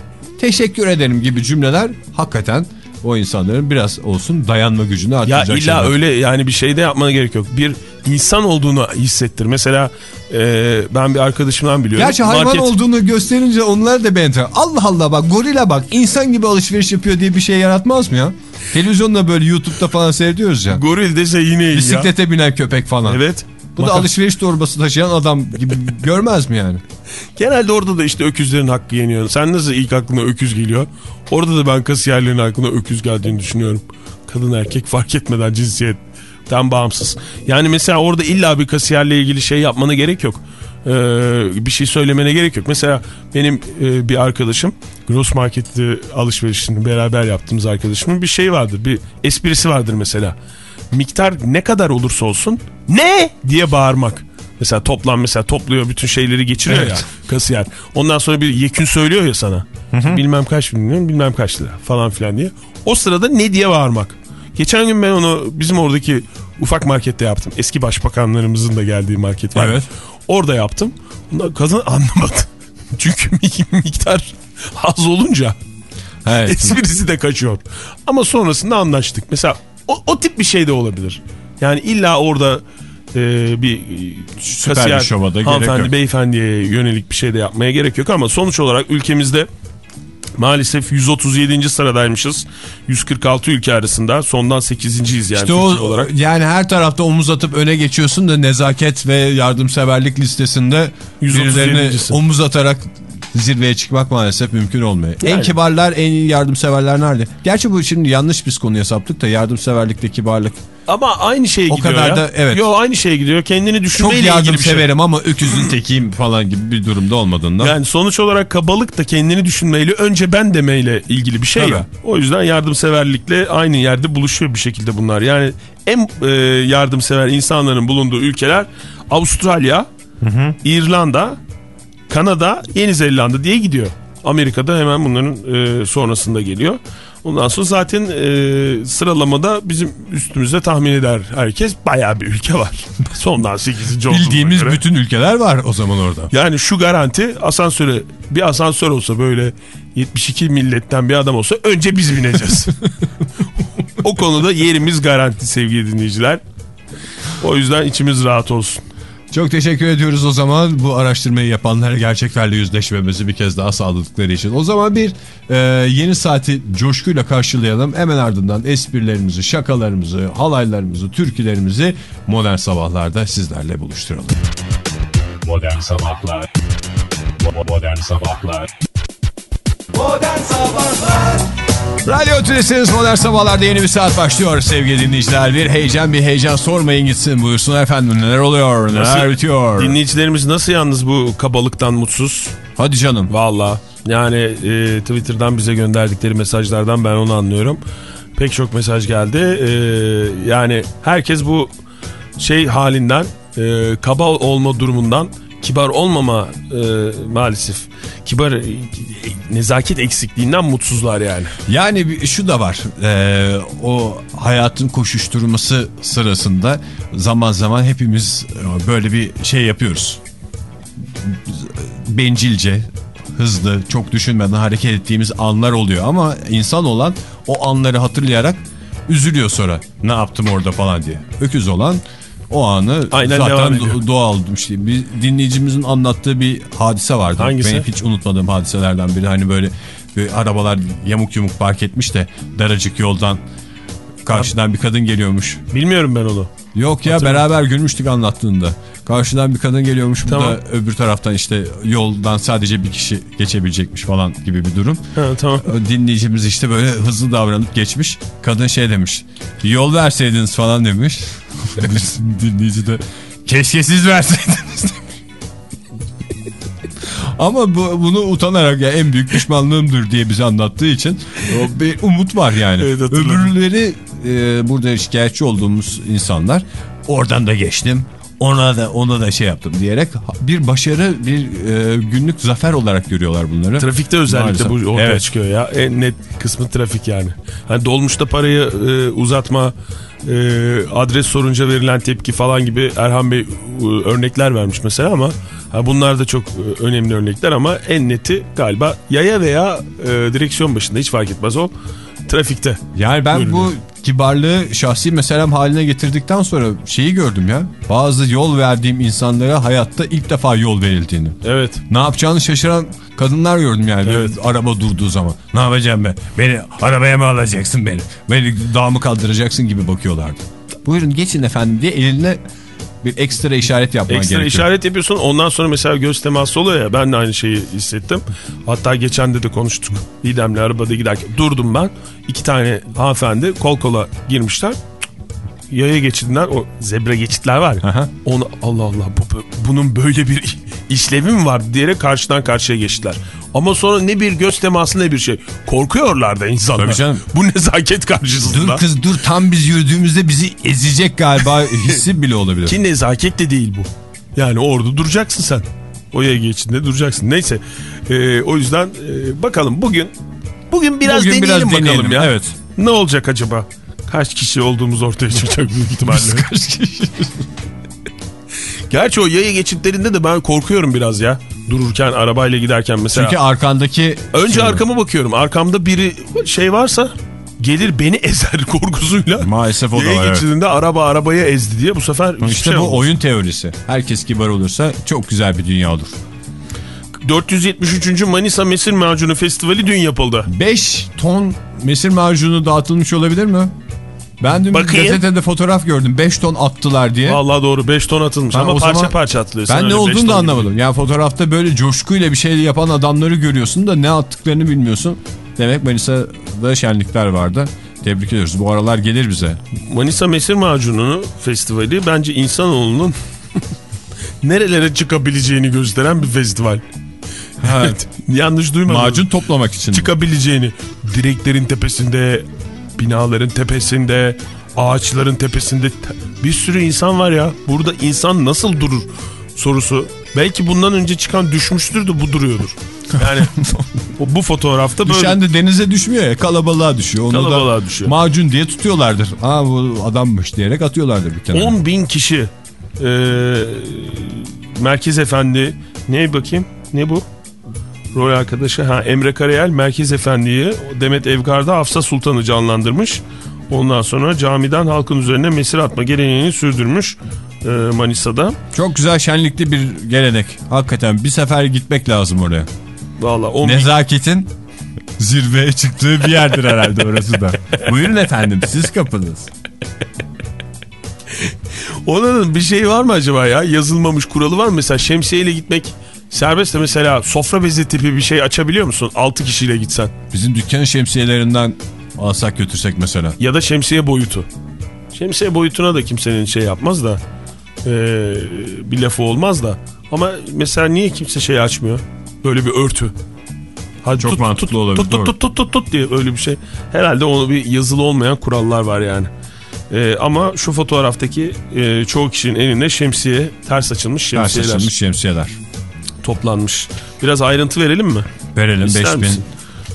Teşekkür ederim gibi cümleler hakikaten o insanların biraz olsun dayanma gücünü Ya artıracak illa şeyler. öyle yani bir şey de yapmana gerek yok. Bir insan olduğunu hissettir. Mesela e, ben bir arkadaşımdan biliyorum. Gerçi hayvan Market- olduğunu gösterince onlar da benzer. Allah Allah bak gorila bak insan gibi alışveriş yapıyor diye bir şey yaratmaz mı ya? Televizyonda böyle YouTube'da falan seyrediyoruz ya. Goril dese yine iyi ya. Bisiklete binen köpek falan. Evet. Bu da Maka- alışveriş torbası taşıyan adam gibi görmez mi yani? Genelde orada da işte öküzlerin hakkı yeniyor. Sen nasıl ilk aklına öküz geliyor? Orada da ben kasiyerlerin aklına öküz geldiğini düşünüyorum. Kadın erkek fark etmeden cinsiyetten bağımsız. Yani mesela orada illa bir kasiyerle ilgili şey yapmana gerek yok. Ee, bir şey söylemene gerek yok. Mesela benim e, bir arkadaşım Gross Market'te alışverişini beraber yaptığımız arkadaşımın bir şey vardır. Bir esprisi vardır mesela. Miktar ne kadar olursa olsun ne diye bağırmak. Mesela toplam mesela topluyor bütün şeyleri geçiriyor Evet. ya kasiyer. Ondan sonra bir yekün söylüyor ya sana. Bilmem kaç milyon bilmem kaç lira falan filan diye. O sırada ne diye bağırmak. Geçen gün ben onu bizim oradaki ufak markette yaptım. Eski başbakanlarımızın da geldiği market var. Evet. Orada yaptım. Ondan kadın anlamadı. Çünkü miktar az olunca Evet. esprisi de kaçıyor. Ama sonrasında anlaştık. Mesela o, o tip bir şey de olabilir. Yani illa orada e, bir Süper kasiyer, bir şova da hanımefendi, beyefendiye yönelik bir şey de yapmaya gerek yok ama sonuç olarak ülkemizde maalesef 137. sıradaymışız. 146 ülke arasında sondan 8.yiz yani İşte o olarak. yani her tarafta omuz atıp öne geçiyorsun da nezaket ve yardımseverlik listesinde 137. birilerini omuz atarak zirveye çıkmak maalesef mümkün olmuyor. En Yani. kibarlar, en yardımseverler nerede? Gerçi bu şimdi yanlış biz konuya saptık da yardımseverlikte kibarlık. Ama aynı şeye O gidiyor kadar ya. da- evet. Yo aynı şeye gidiyor. Kendini Çok düşünmeyle ilgili bir şey. yardımseverim ama öküzün tekiyim falan gibi bir durumda olmadığından. Yani sonuç olarak kabalık da kendini düşünmeyle önce ben demeyle ilgili bir şey Tabii. ya. O yüzden yardımseverlikle aynı yerde buluşuyor bir şekilde bunlar. Yani en e, yardımsever insanların bulunduğu ülkeler Avustralya, İrlanda, Kanada, Yeni Zelanda diye gidiyor. Amerika'da hemen bunların e, sonrasında geliyor. Ondan sonra zaten e, sıralamada bizim üstümüzde tahmin eder herkes bayağı bir ülke var. Sondan 8. olduğumuza Bildiğimiz göre. bütün ülkeler var o zaman orada. Yani şu garanti asansöre bir asansör olsa böyle 72 milletten bir adam olsa önce biz bineceğiz. o konuda yerimiz garanti sevgili dinleyiciler. O yüzden içimiz rahat olsun. Çok teşekkür ediyoruz o zaman bu araştırmayı yapanlara gerçeklerle yüzleşmemizi bir kez daha sağladıkları için. O zaman bir e, yeni saati coşkuyla karşılayalım. Hemen ardından esprilerimizi, şakalarımızı, halaylarımızı, türkülerimizi modern sabahlarda sizlerle buluşturalım. Modern Sabahlar Modern Sabahlar Modern Sabahlar Radyo Tülesi'niz Modern Sabahlar'da yeni bir saat başlıyor sevgili dinleyiciler. Bir heyecan bir heyecan sormayın gitsin buyursun efendim neler oluyor neler Nasıl- bitiyor. Dinleyicilerimiz nasıl yalnız bu kabalıktan mutsuz? Hadi canım. Valla yani e, Twitter'dan bize gönderdikleri mesajlardan ben onu anlıyorum. Pek çok mesaj geldi. E, yani herkes bu şey halinden e, kaba olma durumundan kibar olmama e, maalesef kibar e, nezaket eksikliğinden mutsuzlar yani. Yani şu da var. Ee, o hayatın koşuşturması sırasında zaman zaman hepimiz e, böyle bir şey yapıyoruz. Bencilce, hızlı, çok düşünmeden hareket ettiğimiz anlar oluyor ama insan olan o anları hatırlayarak üzülüyor sonra. Ne yaptım orada falan diye. Öküz olan o anı Aynen zaten doğal işte bir dinleyicimizin anlattığı bir hadise vardı. Hangisi? Benim hiç unutmadığım hadiselerden biri hani böyle, böyle arabalar yamuk yumuk park etmiş de daracık yoldan karşıdan bir kadın geliyormuş. Bilmiyorum ben onu. Yok ya beraber gülmüştük anlattığında. Karşıdan bir kadın geliyormuş. Bu Tamam. da öbür taraftan işte yoldan sadece bir kişi geçebilecekmiş falan gibi bir durum. Ha, tamam. Dinleyicimiz işte böyle hızlı davranıp geçmiş. Kadın şey demiş. Yol verseydiniz falan demiş. Dinleyici de keşke siz verseydiniz demiş. Ama bu, bunu utanarak ya en büyük pişmanlığımdır diye bize anlattığı için bir umut var yani. Evet, hatırladım. Öbürleri e, burada şikayetçi olduğumuz insanlar oradan da geçtim. Ona da ona da şey yaptım diyerek bir başarı bir e, günlük zafer olarak görüyorlar bunları. Trafikte özellikle Maalesef. bu ortaya Evet. çıkıyor ya. En net kısmı trafik yani. Hani dolmuşta parayı e, uzatma, e, adres sorunca verilen tepki falan gibi Erhan Bey e, örnekler vermiş mesela ama ha, bunlar da çok e, önemli örnekler ama en neti galiba yaya veya e, direksiyon başında hiç fark etmez o trafikte. Yani ben Buyurun. bu kibarlığı şahsi meselem haline getirdikten sonra şeyi gördüm ya. Bazı yol verdiğim insanlara hayatta ilk defa yol verildiğini. Evet. Ne yapacağını şaşıran kadınlar gördüm yani. Evet. Araba durduğu zaman. Ne yapacağım ben? Beni arabaya mı alacaksın beni? Beni dağa mı kaldıracaksın gibi bakıyorlardı. Buyurun geçin efendim diye eline bir ekstra işaret yapman Ekstra gerekiyor. işaret yapıyorsun ondan sonra mesela göz teması oluyor ya ben de aynı şeyi hissettim. Hatta geçen de de konuştuk. Didem'le arabada giderken durdum ben. İki tane hanımefendi kol kola girmişler. Yaya geçidinden o zebra geçitler var ya. Aha. Onu Allah Allah bu- bunun böyle bir işlevi mi var diyerek karşıdan karşıya geçtiler. Ama sonra ne bir göz teması ne bir şey. Korkuyorlar da insanlar. Tabii canım. Bu nezaket karşısında. Dur kız dur tam biz yürüdüğümüzde bizi ezecek galiba hissi bile olabilir. Ki nezaket de değil bu. Yani orada duracaksın sen. O yaya geçidinde duracaksın. Neyse. Ee, o yüzden e, bakalım bugün bugün biraz Bugün deneyelim biraz bakalım deneyelim, ya. evet. Ne olacak acaba? Kaç kişi olduğumuz ortaya çıkacak büyük ihtimalle. Gerçi o yaya geçitlerinde de ben korkuyorum biraz ya. Dururken arabayla giderken mesela. Çünkü arkandaki... Önce Şey- arkama bakıyorum. Arkamda biri şey varsa gelir beni ezer korkusuyla. Maalesef o da Yaya var, evet. geçidinde araba arabaya ezdi diye bu sefer İşte şey bu olmaz. oyun teorisi. Herkes kibar olursa çok güzel bir dünya olur. 473. Manisa Mesir Macunu Festivali dün yapıldı. 5 ton mesir macunu dağıtılmış olabilir mi? Ben dün Bakayım. gazetede fotoğraf gördüm. 5 ton attılar diye. Vallahi doğru 5 ton atılmış Ben ama parça zaman- parça atılıyor. Sen Ben ne olduğunu da gibi anlamadım. Yani fotoğrafta böyle coşkuyla bir şey yapan adamları görüyorsun da ne attıklarını bilmiyorsun. Demek Manisa'da şenlikler vardı. Tebrik ediyoruz. Bu aralar gelir bize. Manisa Mesir Macununu Festivali bence insanoğlunun nerelere çıkabileceğini gösteren bir festival. Evet. Yanlış duymadım. Macun toplamak için. çıkabileceğini direklerin tepesinde, binaların tepesinde, ağaçların tepesinde te- bir sürü insan var ya. Burada insan nasıl durur sorusu. Belki bundan önce çıkan düşmüştür de bu duruyordur. Yani bu fotoğrafta böyle Düşen de denize düşmüyor ya kalabalığa düşüyor. Onu Kalabalığa da düşüyor. macun diye tutuyorlardır. Aa bu adammış diyerek atıyorlardır bir kenara. 10 bin kişi e, Merkez Efendi ne bakayım ne bu? Rol arkadaşı ha Emre Karayel Merkez Efendi'yi Demet Evgar'da Hafsa Sultan'ı canlandırmış. Ondan sonra camiden halkın üzerine mesir atma geleneğini sürdürmüş e, Manisa'da. Çok güzel şenlikli bir gelenek. Hakikaten bir sefer gitmek lazım oraya. Valla 10 bin Nezaketin zirveye çıktığı bir yerdir herhalde orası da. Buyurun efendim siz kapınız. Onun bir şey var mı acaba ya? Yazılmamış kuralı var mı? Mesela şemsiyeyle gitmek serbest de mesela sofra bezi tipi bir şey açabiliyor musun? 6 kişiyle gitsen. Bizim dükkanın şemsiyelerinden alsak götürsek mesela. Ya da şemsiye boyutu. Şemsiye boyutuna da kimsenin şey yapmaz da eee, bir lafı olmaz da. Ama mesela niye kimse şey açmıyor? Böyle bir örtü. Hadi Çok mantıklı olabilir, Tut tut, tut tut tut tut diye öyle bir şey. Herhalde onu bir yazılı olmayan kurallar var yani. Eee, ama şu fotoğraftaki eee, çoğu kişinin elinde şemsiye, ters açılmış Ters şemsiyeler açılmış şemsiyeler. Toplanmış. Biraz ayrıntı verelim mi? Verelim İster 5000. misin?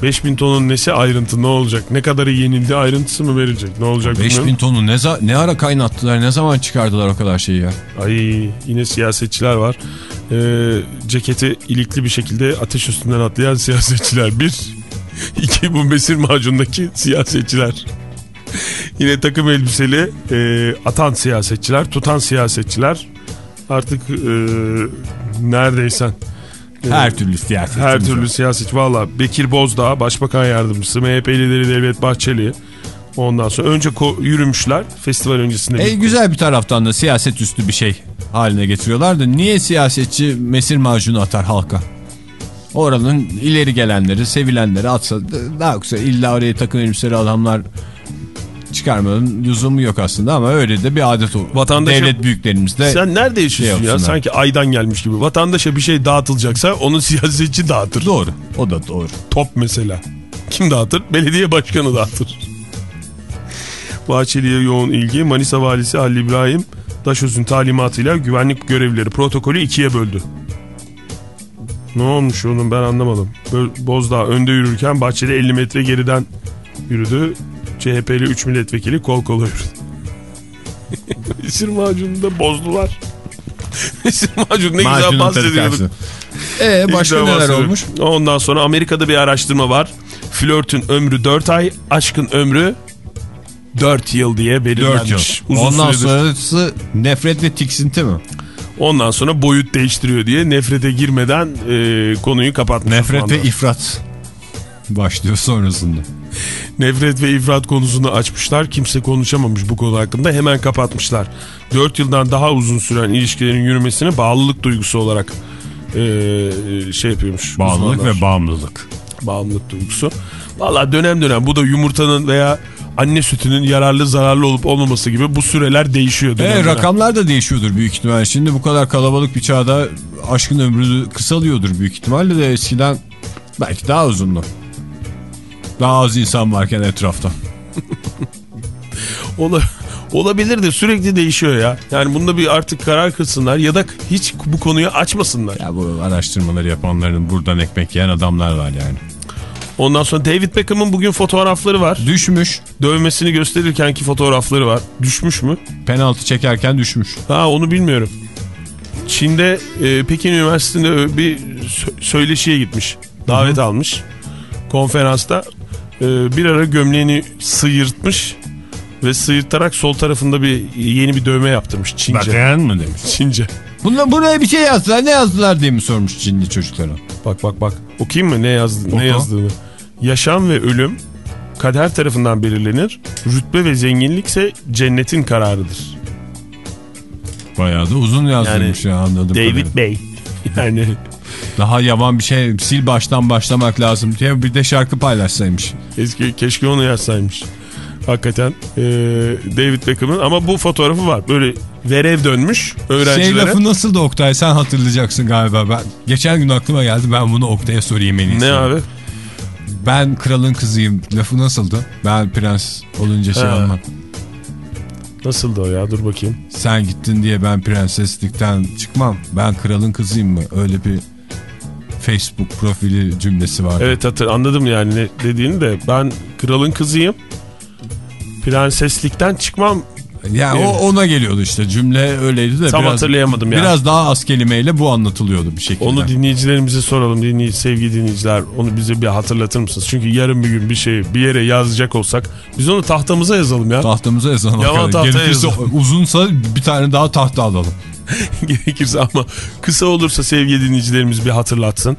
5000 tonun nesi ayrıntı ne olacak? Ne kadarı yenildi ayrıntısı mı verilecek? Ne olacak bilmiyorum. 5000 tonu ne, ne ara kaynattılar ne zaman çıkardılar o kadar şeyi ya. Ay yine siyasetçiler var. Ee, ceketi ilikli bir şekilde ateş üstünden atlayan siyasetçiler. Bir, iki bu mesir macundaki siyasetçiler. yine takım elbiseli e, atan siyasetçiler, tutan siyasetçiler. Artık e, neredeysen. Her türlü siyaset. her türlü siyasetçi. Valla Bekir Bozdağ, Başbakan Yardımcısı, MHP lideri Devlet Bahçeli. Ondan sonra önce yürümüşler festival öncesinde. E, güzel bir taraftan da siyaset üstü bir şey haline getiriyorlar da niye siyasetçi mesir macunu atar halka? Oranın ileri gelenleri, sevilenleri atsa daha güzel. İlla oraya takım elbiseli adamlar çıkarmanın lüzumu yok aslında ama öyle de bir adet olur. Vatandaşa- Devlet büyüklerimiz de Sen nerede yaşıyorsun ya? yapsınlar. Sanki aydan gelmiş gibi. Vatandaşa bir şey dağıtılacaksa onu siyasetçi dağıtır. doğru. O da doğru. Top mesela. Kim dağıtır? Belediye başkanı dağıtır. Bahçeli'ye yoğun ilgi. Manisa valisi Halil İbrahim Daşöz'ün talimatıyla güvenlik görevlileri protokolü ikiye böldü. Ne olmuş onun ben anlamadım. Bozdağ önde yürürken Bahçeli 50 metre geriden yürüdü. CHP'li 3 milletvekili kol kola yürüdü. Mesir macunu da bozdular. Mesir macunu ne güzel Macunun tadı bahsediyorduk. tersi. E başka neler bahsediyorum. olmuş? Ondan sonra Amerika'da bir araştırma var. Flörtün ömrü 4 ay, aşkın ömrü 4 yıl diye 4 yıl. belirlenmiş. Uzun Ondan süredir. sonrası nefret ve tiksinti mi? Ondan sonra boyut değiştiriyor diye nefrete girmeden e, konuyu kapatmış. Nefret ve ifrat başlıyor sonrasında. Nefret ve ifrat konusunu açmışlar. Kimse konuşamamış bu konu hakkında. Hemen kapatmışlar. 4 yıldan daha uzun süren ilişkilerin yürümesini bağlılık duygusu olarak e, şey yapıyormuş. Bağlılık uzmanlar. ve bağımlılık. bağımlılık duygusu. Valla dönem dönem bu da yumurtanın veya anne sütünün yararlı zararlı olup olmaması gibi bu süreler değişiyor. E, rakamlar da değişiyordur büyük ihtimal. Şimdi bu kadar kalabalık bir çağda aşkın ömrü kısalıyordur büyük ihtimalle de eskiden belki daha uzundu. Daha az insan varken etrafta. Ola, olabilir de sürekli değişiyor ya. Yani bunda bir artık karar kılsınlar ya da hiç bu konuyu açmasınlar. Ya bu araştırmaları yapanların buradan ekmek yiyen adamlar var yani. Ondan sonra David Beckham'ın bugün fotoğrafları var. Düşmüş. Dövmesini gösterirkenki fotoğrafları var. Düşmüş mü? Penaltı çekerken düşmüş. Ha onu bilmiyorum. Çin'de e, Pekin Üniversitesi'nde bir sö- söyleşiye gitmiş. Davet almış. Konferansta e, bir ara gömleğini sıyırtmış ve sıyırtarak sol tarafında bir yeni bir dövme yaptırmış Çince. Bakayan mı demiş. Çince. Bunlar buraya bir şey yazdılar ne yazdılar diye mi sormuş Çinli çocuklara. Bak bak bak. Okuyayım mı ne yazdı Oku. ne yazdığını. Yaşam ve ölüm kader tarafından belirlenir. Rütbe ve zenginlikse cennetin kararıdır. Bayağı da uzun yazılmış ya anladım. David Bey. Yani Daha yavan bir şey sil baştan başlamak lazım diye bir de şarkı paylaşsaymış. eski keşke onu yazsaymış. Hakikaten e, David Beckham'ın ama bu fotoğrafı var. Böyle verev dönmüş Şey öğrencilere. lafı nasıl da Oktay sen hatırlayacaksın galiba. Ben Geçen gün aklıma geldi ben bunu Oktay'a sorayım en iyisi. ne abi? Ben kralın kızıyım lafı nasıldı? Ben prens olunca şey olmam. Nasıldı o ya dur bakayım. Sen gittin diye ben prenseslikten çıkmam. Ben kralın kızıyım mı? Öyle bir Facebook profili cümlesi var. Evet hatır anladım yani ne dediğini de ben kralın kızıyım. Prenseslikten çıkmam Yani o ona geliyordu işte cümle öyleydi de Tam biraz, hatırlayamadım ya. Biraz daha az kelimeyle bu anlatılıyordu bir şekilde. Onu dinleyicilerimize soralım. Dinleyici, sevgili dinleyiciler onu bize bir hatırlatır mısınız? Çünkü yarın bir gün bir şey bir yere yazacak olsak biz onu tahtamıza yazalım ya. Tahtamıza yazalım. Yaman tahtaya Gerekirse yazalım. uzunsa bir tane daha tahta alalım. Gerekirse ama kısa olursa sevgili dinleyicilerimiz bir hatırlatsın.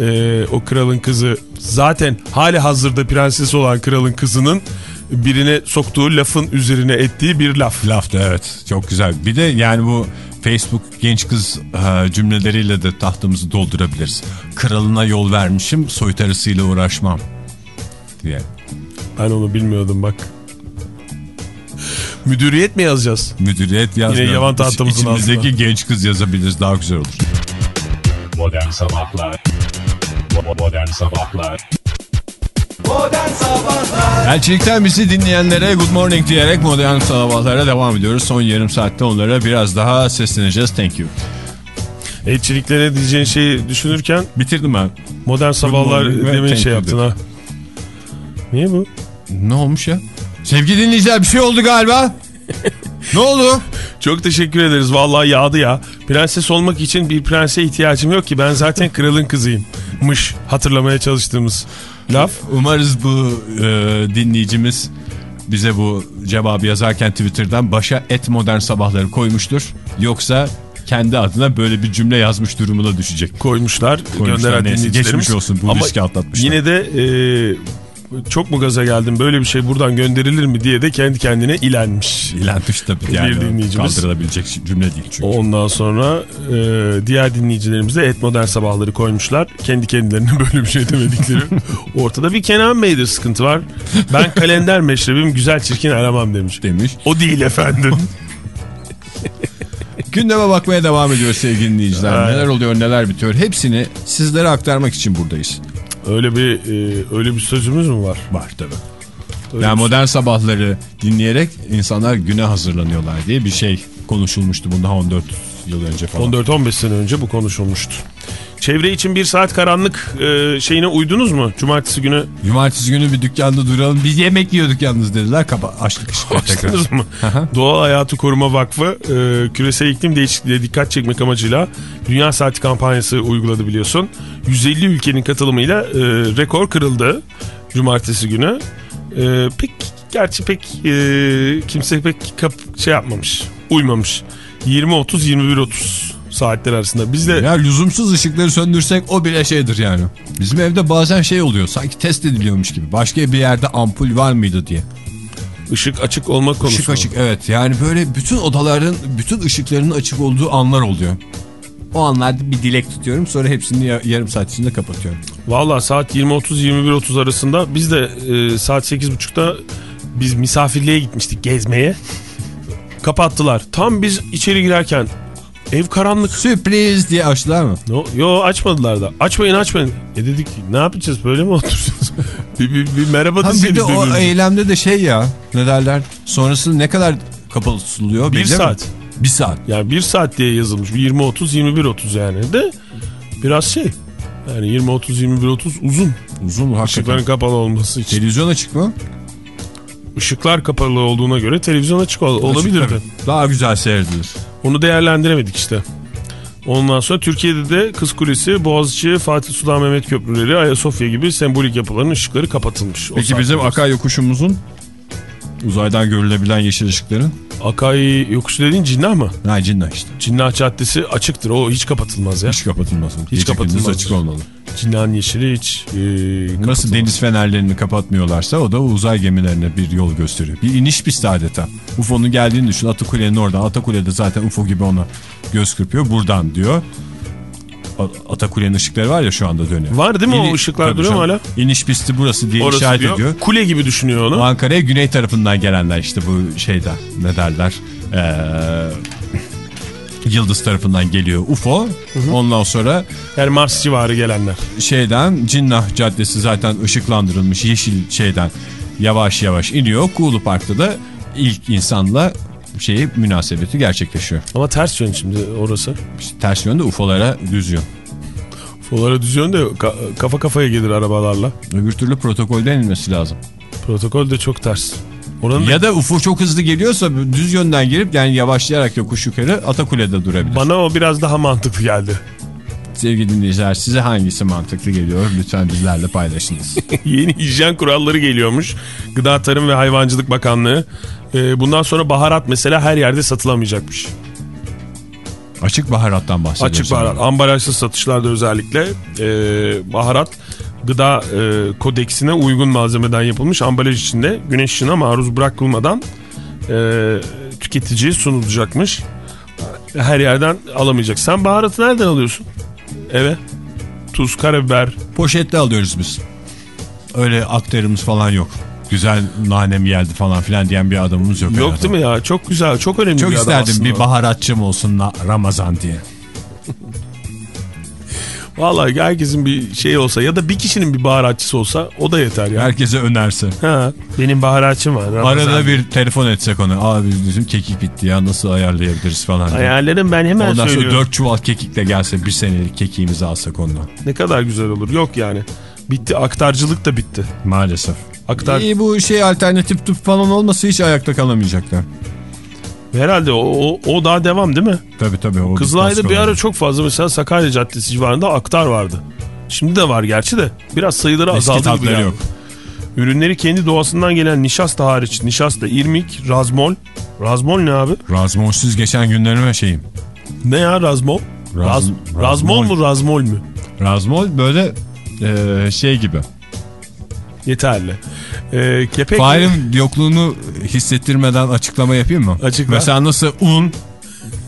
Ee, o kralın kızı zaten hali hazırda prenses olan kralın kızının birine soktuğu lafın üzerine ettiği bir laf. Laftı evet çok güzel. Bir de yani bu Facebook genç kız e, cümleleriyle de tahtamızı doldurabiliriz. Kralına yol vermişim soytarısıyla uğraşmam diye. Ben onu bilmiyordum bak. Müdüriyet mi yazacağız? Müdüriyet yazmıyor. yavan tahtamızın İçimizdeki genç kız yazabiliriz daha güzel olur. Modern Sabahlar Modern Sabahlar Modern Sabahlar Elçilikten bizi dinleyenlere good morning diyerek modern sabahlara devam ediyoruz. Son yarım saatte onlara biraz daha sesleneceğiz. Thank you. Elçiliklere diyeceğin şeyi düşünürken Bitirdim ben. modern sabahlar demin şey yaptın ha. Niye bu? Ne olmuş ya? Sevgili dinleyiciler bir şey oldu galiba. ne oldu? Çok teşekkür ederiz. Vallahi yağdı ya. Prenses olmak için bir prense ihtiyacım yok ki. Ben zaten kralın kızıyım. Mış hatırlamaya çalıştığımız laf. Umarız bu e, dinleyicimiz bize bu cevabı yazarken Twitter'dan başa et modern sabahları koymuştur. Yoksa kendi adına böyle bir cümle yazmış durumuna düşecek. Koymuşlar. Koymuşlar, gönderen dinleyicilerimiz. geçmiş olsun, bu riski atlatmışlar. Yine de e, çok mu gaza geldim böyle bir şey buradan gönderilir mi diye de kendi kendine ilenmiş. İlenmiş tabii yani. dinleyicimiz. Kaldırılabilecek cümle değil çünkü. Ondan sonra e, diğer dinleyicilerimiz de et modern sabahları koymuşlar. Kendi kendilerine böyle bir şey demedikleri. Ortada bir Kenan Bey'de sıkıntı var. Ben kalender meşrebim güzel çirkin aramam demiş. demiş. O değil efendim. Gündeme bakmaya devam ediyoruz sevgili dinleyiciler. Evet. Neler oluyor neler bitiyor hepsini sizlere aktarmak için buradayız. Öyle bir e, öyle bir sözümüz mü var? Var tabii. Öyle Yani modern sabahları dinleyerek insanlar güne hazırlanıyorlar diye bir şey konuşulmuştu bundan 14 yıl önce falan. 14-15 sene önce bu konuşulmuştu. Çevre için bir saat karanlık e, şeyine uydunuz mu? Cumartesi günü Cumartesi günü bir dükkanda duralım. Biz yemek yiyorduk yalnız dediler. Kapa açtık tekrar. Açtınız mı? Doğa Hayatı Koruma Vakfı e, küresel iklim değişikliğine dikkat çekmek amacıyla Dünya Saati kampanyası uyguladı biliyorsun. 150 ülkenin katılımıyla e, rekor kırıldı Cumartesi günü. E, pek gerçi pek e, kimse pek kap, şey yapmamış, uymamış. 20-30-21-30 saatler arasında. Biz de Ya lüzumsuz ışıkları söndürsek o bile şeydir yani. Bizim evde bazen şey oluyor. Sanki test ediliyormuş gibi. Başka bir yerde ampul var mıydı diye. ışık açık olmak konusu. Işık açık evet. Yani böyle bütün odaların bütün ışıklarının açık olduğu anlar oluyor. O anlarda bir dilek tutuyorum. Sonra hepsini ya- yarım saat içinde kapatıyorum. Valla saat 20.30-21.30 arasında biz de e, saat 8.30'da biz misafirliğe gitmiştik gezmeye. Kapattılar. Tam biz içeri girerken ev karanlık. Sürpriz diye açtılar mı? No, yo açmadılar da. Açmayın açmayın. E dedik ne yapacağız böyle mi oturacağız? bir, bir, bir merhaba Ha, bir de o birbirimize. eylemde de şey ya ne derler sonrası ne kadar kapalı tutuluyor? Bir belli mi? saat. Bir saat. Yani bir saat diye yazılmış. 20.30-21.30 yani de biraz şey. Yani 20.30-21.30 uzun. Uzun hakikaten. Işıkların kapalı olması için. Televizyon açık mı? Işıklar kapalı olduğuna göre televizyon açık ol- olabilirdi. Daha güzel seyredilir. Onu değerlendiremedik işte. Ondan sonra Türkiye'de de Kız Kulesi, Boğaziçi, Fatih Sultan Mehmet Köprüleri, Ayasofya gibi sembolik yapıların ışıkları kapatılmış. Peki bizim akay yokuşumuzun Uzaydan görülebilen yeşil ışıkların. Akay yokuşu dediğin Cinnah mı? Ha Cinnah işte. Cinnah Caddesi açıktır. O hiç kapatılmaz ya. Hiç kapatılmasın. Hiç Gece kapatılmaz. açık olmalı. Cinnah'ın yeşili hiç e, Nasıl kapatılmaz. deniz fenerlerini kapatmıyorlarsa o da uzay gemilerine bir yol gösteriyor. Bir iniş pisti adeta. UFO'nun geldiğini düşün. Atakule'nin oradan. Atakule de zaten UFO gibi ona göz kırpıyor. Buradan diyor. Atakule'nin ışıkları var ya şu anda dönüyor. Var değil mi o İni- ışıklar Tabii duruyor mu hala? İniş pisti burası diye Orası işaret diyor. ediyor. Kule gibi düşünüyor onu. Ankara'ya güney tarafından gelenler işte bu şeyden ne derler ee, Yıldız tarafından geliyor UFO. Ondan sonra Yani Mars civarı gelenler. şeyden Cinnah Caddesi zaten ışıklandırılmış yeşil şeyden yavaş yavaş iniyor. Kuğulu Park'ta da ilk insanla şeyi münasebeti gerçekleşiyor. Ama ters yön şimdi orası. İşte ters yönde UFO'lara düz yön. Folara düz yön de ka- kafa kafaya gelir arabalarla. Öbür türlü protokolden inmesi lazım. Protokol de çok ters. Oranın Ya da UFO çok hızlı geliyorsa düz yönden girip yani yavaşlayarak yokuş yukarı Atakule'de durabilir. bana o biraz daha mantıklı geldi. Sevgili dinleyiciler size hangisi mantıklı geliyor lütfen bizlerle paylaşınız. Yeni hijyen kuralları geliyormuş. Gıda Tarım ve Hayvancılık Bakanlığı. Ee, bundan sonra baharat mesela her yerde satılamayacakmış. Açık baharattan bahsediyoruz. Açık baharat. Ambalajsız satışlarda özellikle e, baharat gıda e, kodeksine uygun malzemeden yapılmış ambalaj içinde güneş ışığına maruz bırakılmadan e, tüketiciye sunulacakmış. Her yerden alamayacak. Sen baharatı nereden alıyorsun? Eve. Tuz, karabiber. Poşette alıyoruz biz. Öyle aktarımız falan yok. Güzel nanem geldi falan filan diyen bir adamımız yok. Yok herhalde. değil mi ya? Çok güzel, çok önemli Çok bir adam isterdim bir baharatçım olsun Ramazan diye. Vallahi herkesin bir şey olsa ya da bir kişinin bir baharatçısı olsa o da yeter ya. Herkese önerse. Ha, benim baharatçım var. Ramazan. Arada bir telefon etsek ona. Abi bizim kekik bitti ya nasıl ayarlayabiliriz falan diye. Ayarlarım ben hemen Ondan sonra söylüyorum. dört çuval kekikle gelse bir senelik kekiğimizi alsak ondan. Ne kadar güzel olur. Yok yani. Bitti. Aktarcılık da bitti. Maalesef. Aktar... İyi bu şey alternatif tıp falan olmasa hiç ayakta kalamayacaklar. Herhalde o, o, o daha devam değil mi? Tabii tabii. O Kızılay'da bir ara çok fazla mesela Sakarya Caddesi civarında aktar vardı. Şimdi de var gerçi de. Biraz sayıları Eski azaldı gibi yani. yok. Ürünleri kendi doğasından gelen nişasta hariç. Nişasta, irmik, razmol. Razmol ne abi? Razmonsuz geçen günlerime şeyim. Ne ya razmol? Raz- Raz, razmol razmol. mu razmol mu? Razmol böyle e, şey gibi. Yeterli. Ee, kepek Fahir'in yokluğunu hissettirmeden açıklama yapayım mı? Açıkla. Mesela nasıl un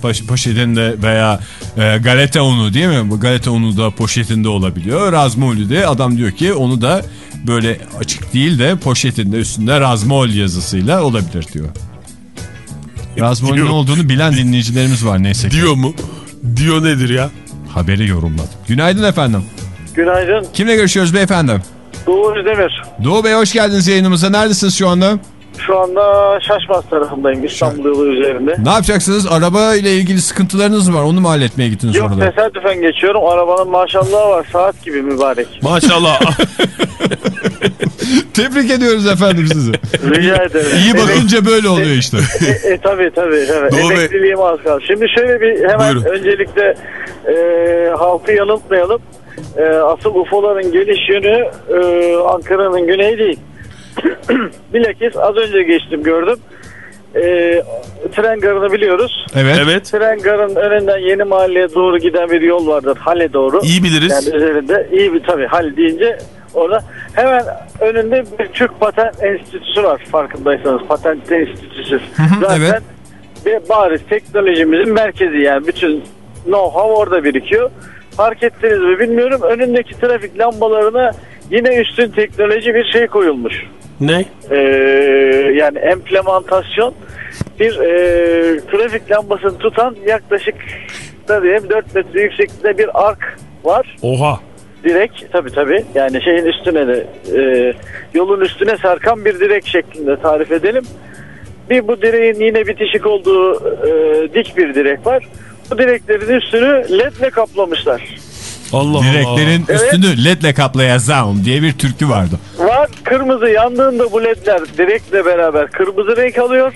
poş- poşetinde veya e, galeta unu değil mi? Bu galeta unu da poşetinde olabiliyor. Razmolü de adam diyor ki onu da böyle açık değil de poşetinde üstünde razmol yazısıyla olabilir diyor. Razmolün olduğunu bilen dinleyicilerimiz var neyse ki. diyor mu? Diyor nedir ya? Haberi yorumladı. Günaydın efendim. Günaydın. Kimle görüşüyoruz beyefendi? Doğu Özdemir. Doğu Bey hoş geldiniz yayınımıza. Neredesiniz şu anda? Şu anda Şaşmaz tarafındayım İstanbul yolu üzerinde. Ne yapacaksınız? Araba ile ilgili sıkıntılarınız mı var? Onu mu halletmeye gittiniz Yok orada? tesadüfen geçiyorum. Arabanın maşallahı var. Saat gibi mübarek. Maşallah. Tebrik ediyoruz efendim sizi. Rica ederim. İyi Evet. bakınca böyle oluyor işte. E, e, tabii tabii. Evet. Bey. Emekliliğim az kaldı. Şimdi şöyle bir hemen Buyurun. öncelikle e, halkı yanıltmayalım. E, asıl UFO'ların geliş yönü e, Ankara'nın güneyi değil. Bilakis az önce geçtim gördüm. E, tren garını biliyoruz. Evet. evet. Tren garın önünden yeni mahalleye doğru giden bir yol vardır. Hale doğru. İyi biliriz. Yani üzerinde iyi bir tabii hal deyince orada hemen önünde bir Türk Patent Enstitüsü var farkındaysanız. Patent Enstitüsü. Zaten evet. bir bariz teknolojimizin merkezi yani bütün know-how orada birikiyor. Fark ettiniz mi bilmiyorum önündeki trafik lambalarına yine üstün teknoloji bir şey koyulmuş. Ne? Ee, yani implementasyon bir e, trafik lambasını tutan yaklaşık da diyeyim 4 metre yüksekliğinde bir ark var. Oha. Direk tabi tabi yani şeyin üstüne de e, yolun üstüne sarkan bir direk şeklinde tarif edelim. Bir bu direğin yine bitişik olduğu e, dik bir direk var. Bu direklerin üstünü ledle kaplamışlar. Allah Direklerin Evet. üstünü ledle kaplayacağım diye bir türkü vardı. Var kırmızı yandığında bu ledler direkle beraber kırmızı renk alıyor.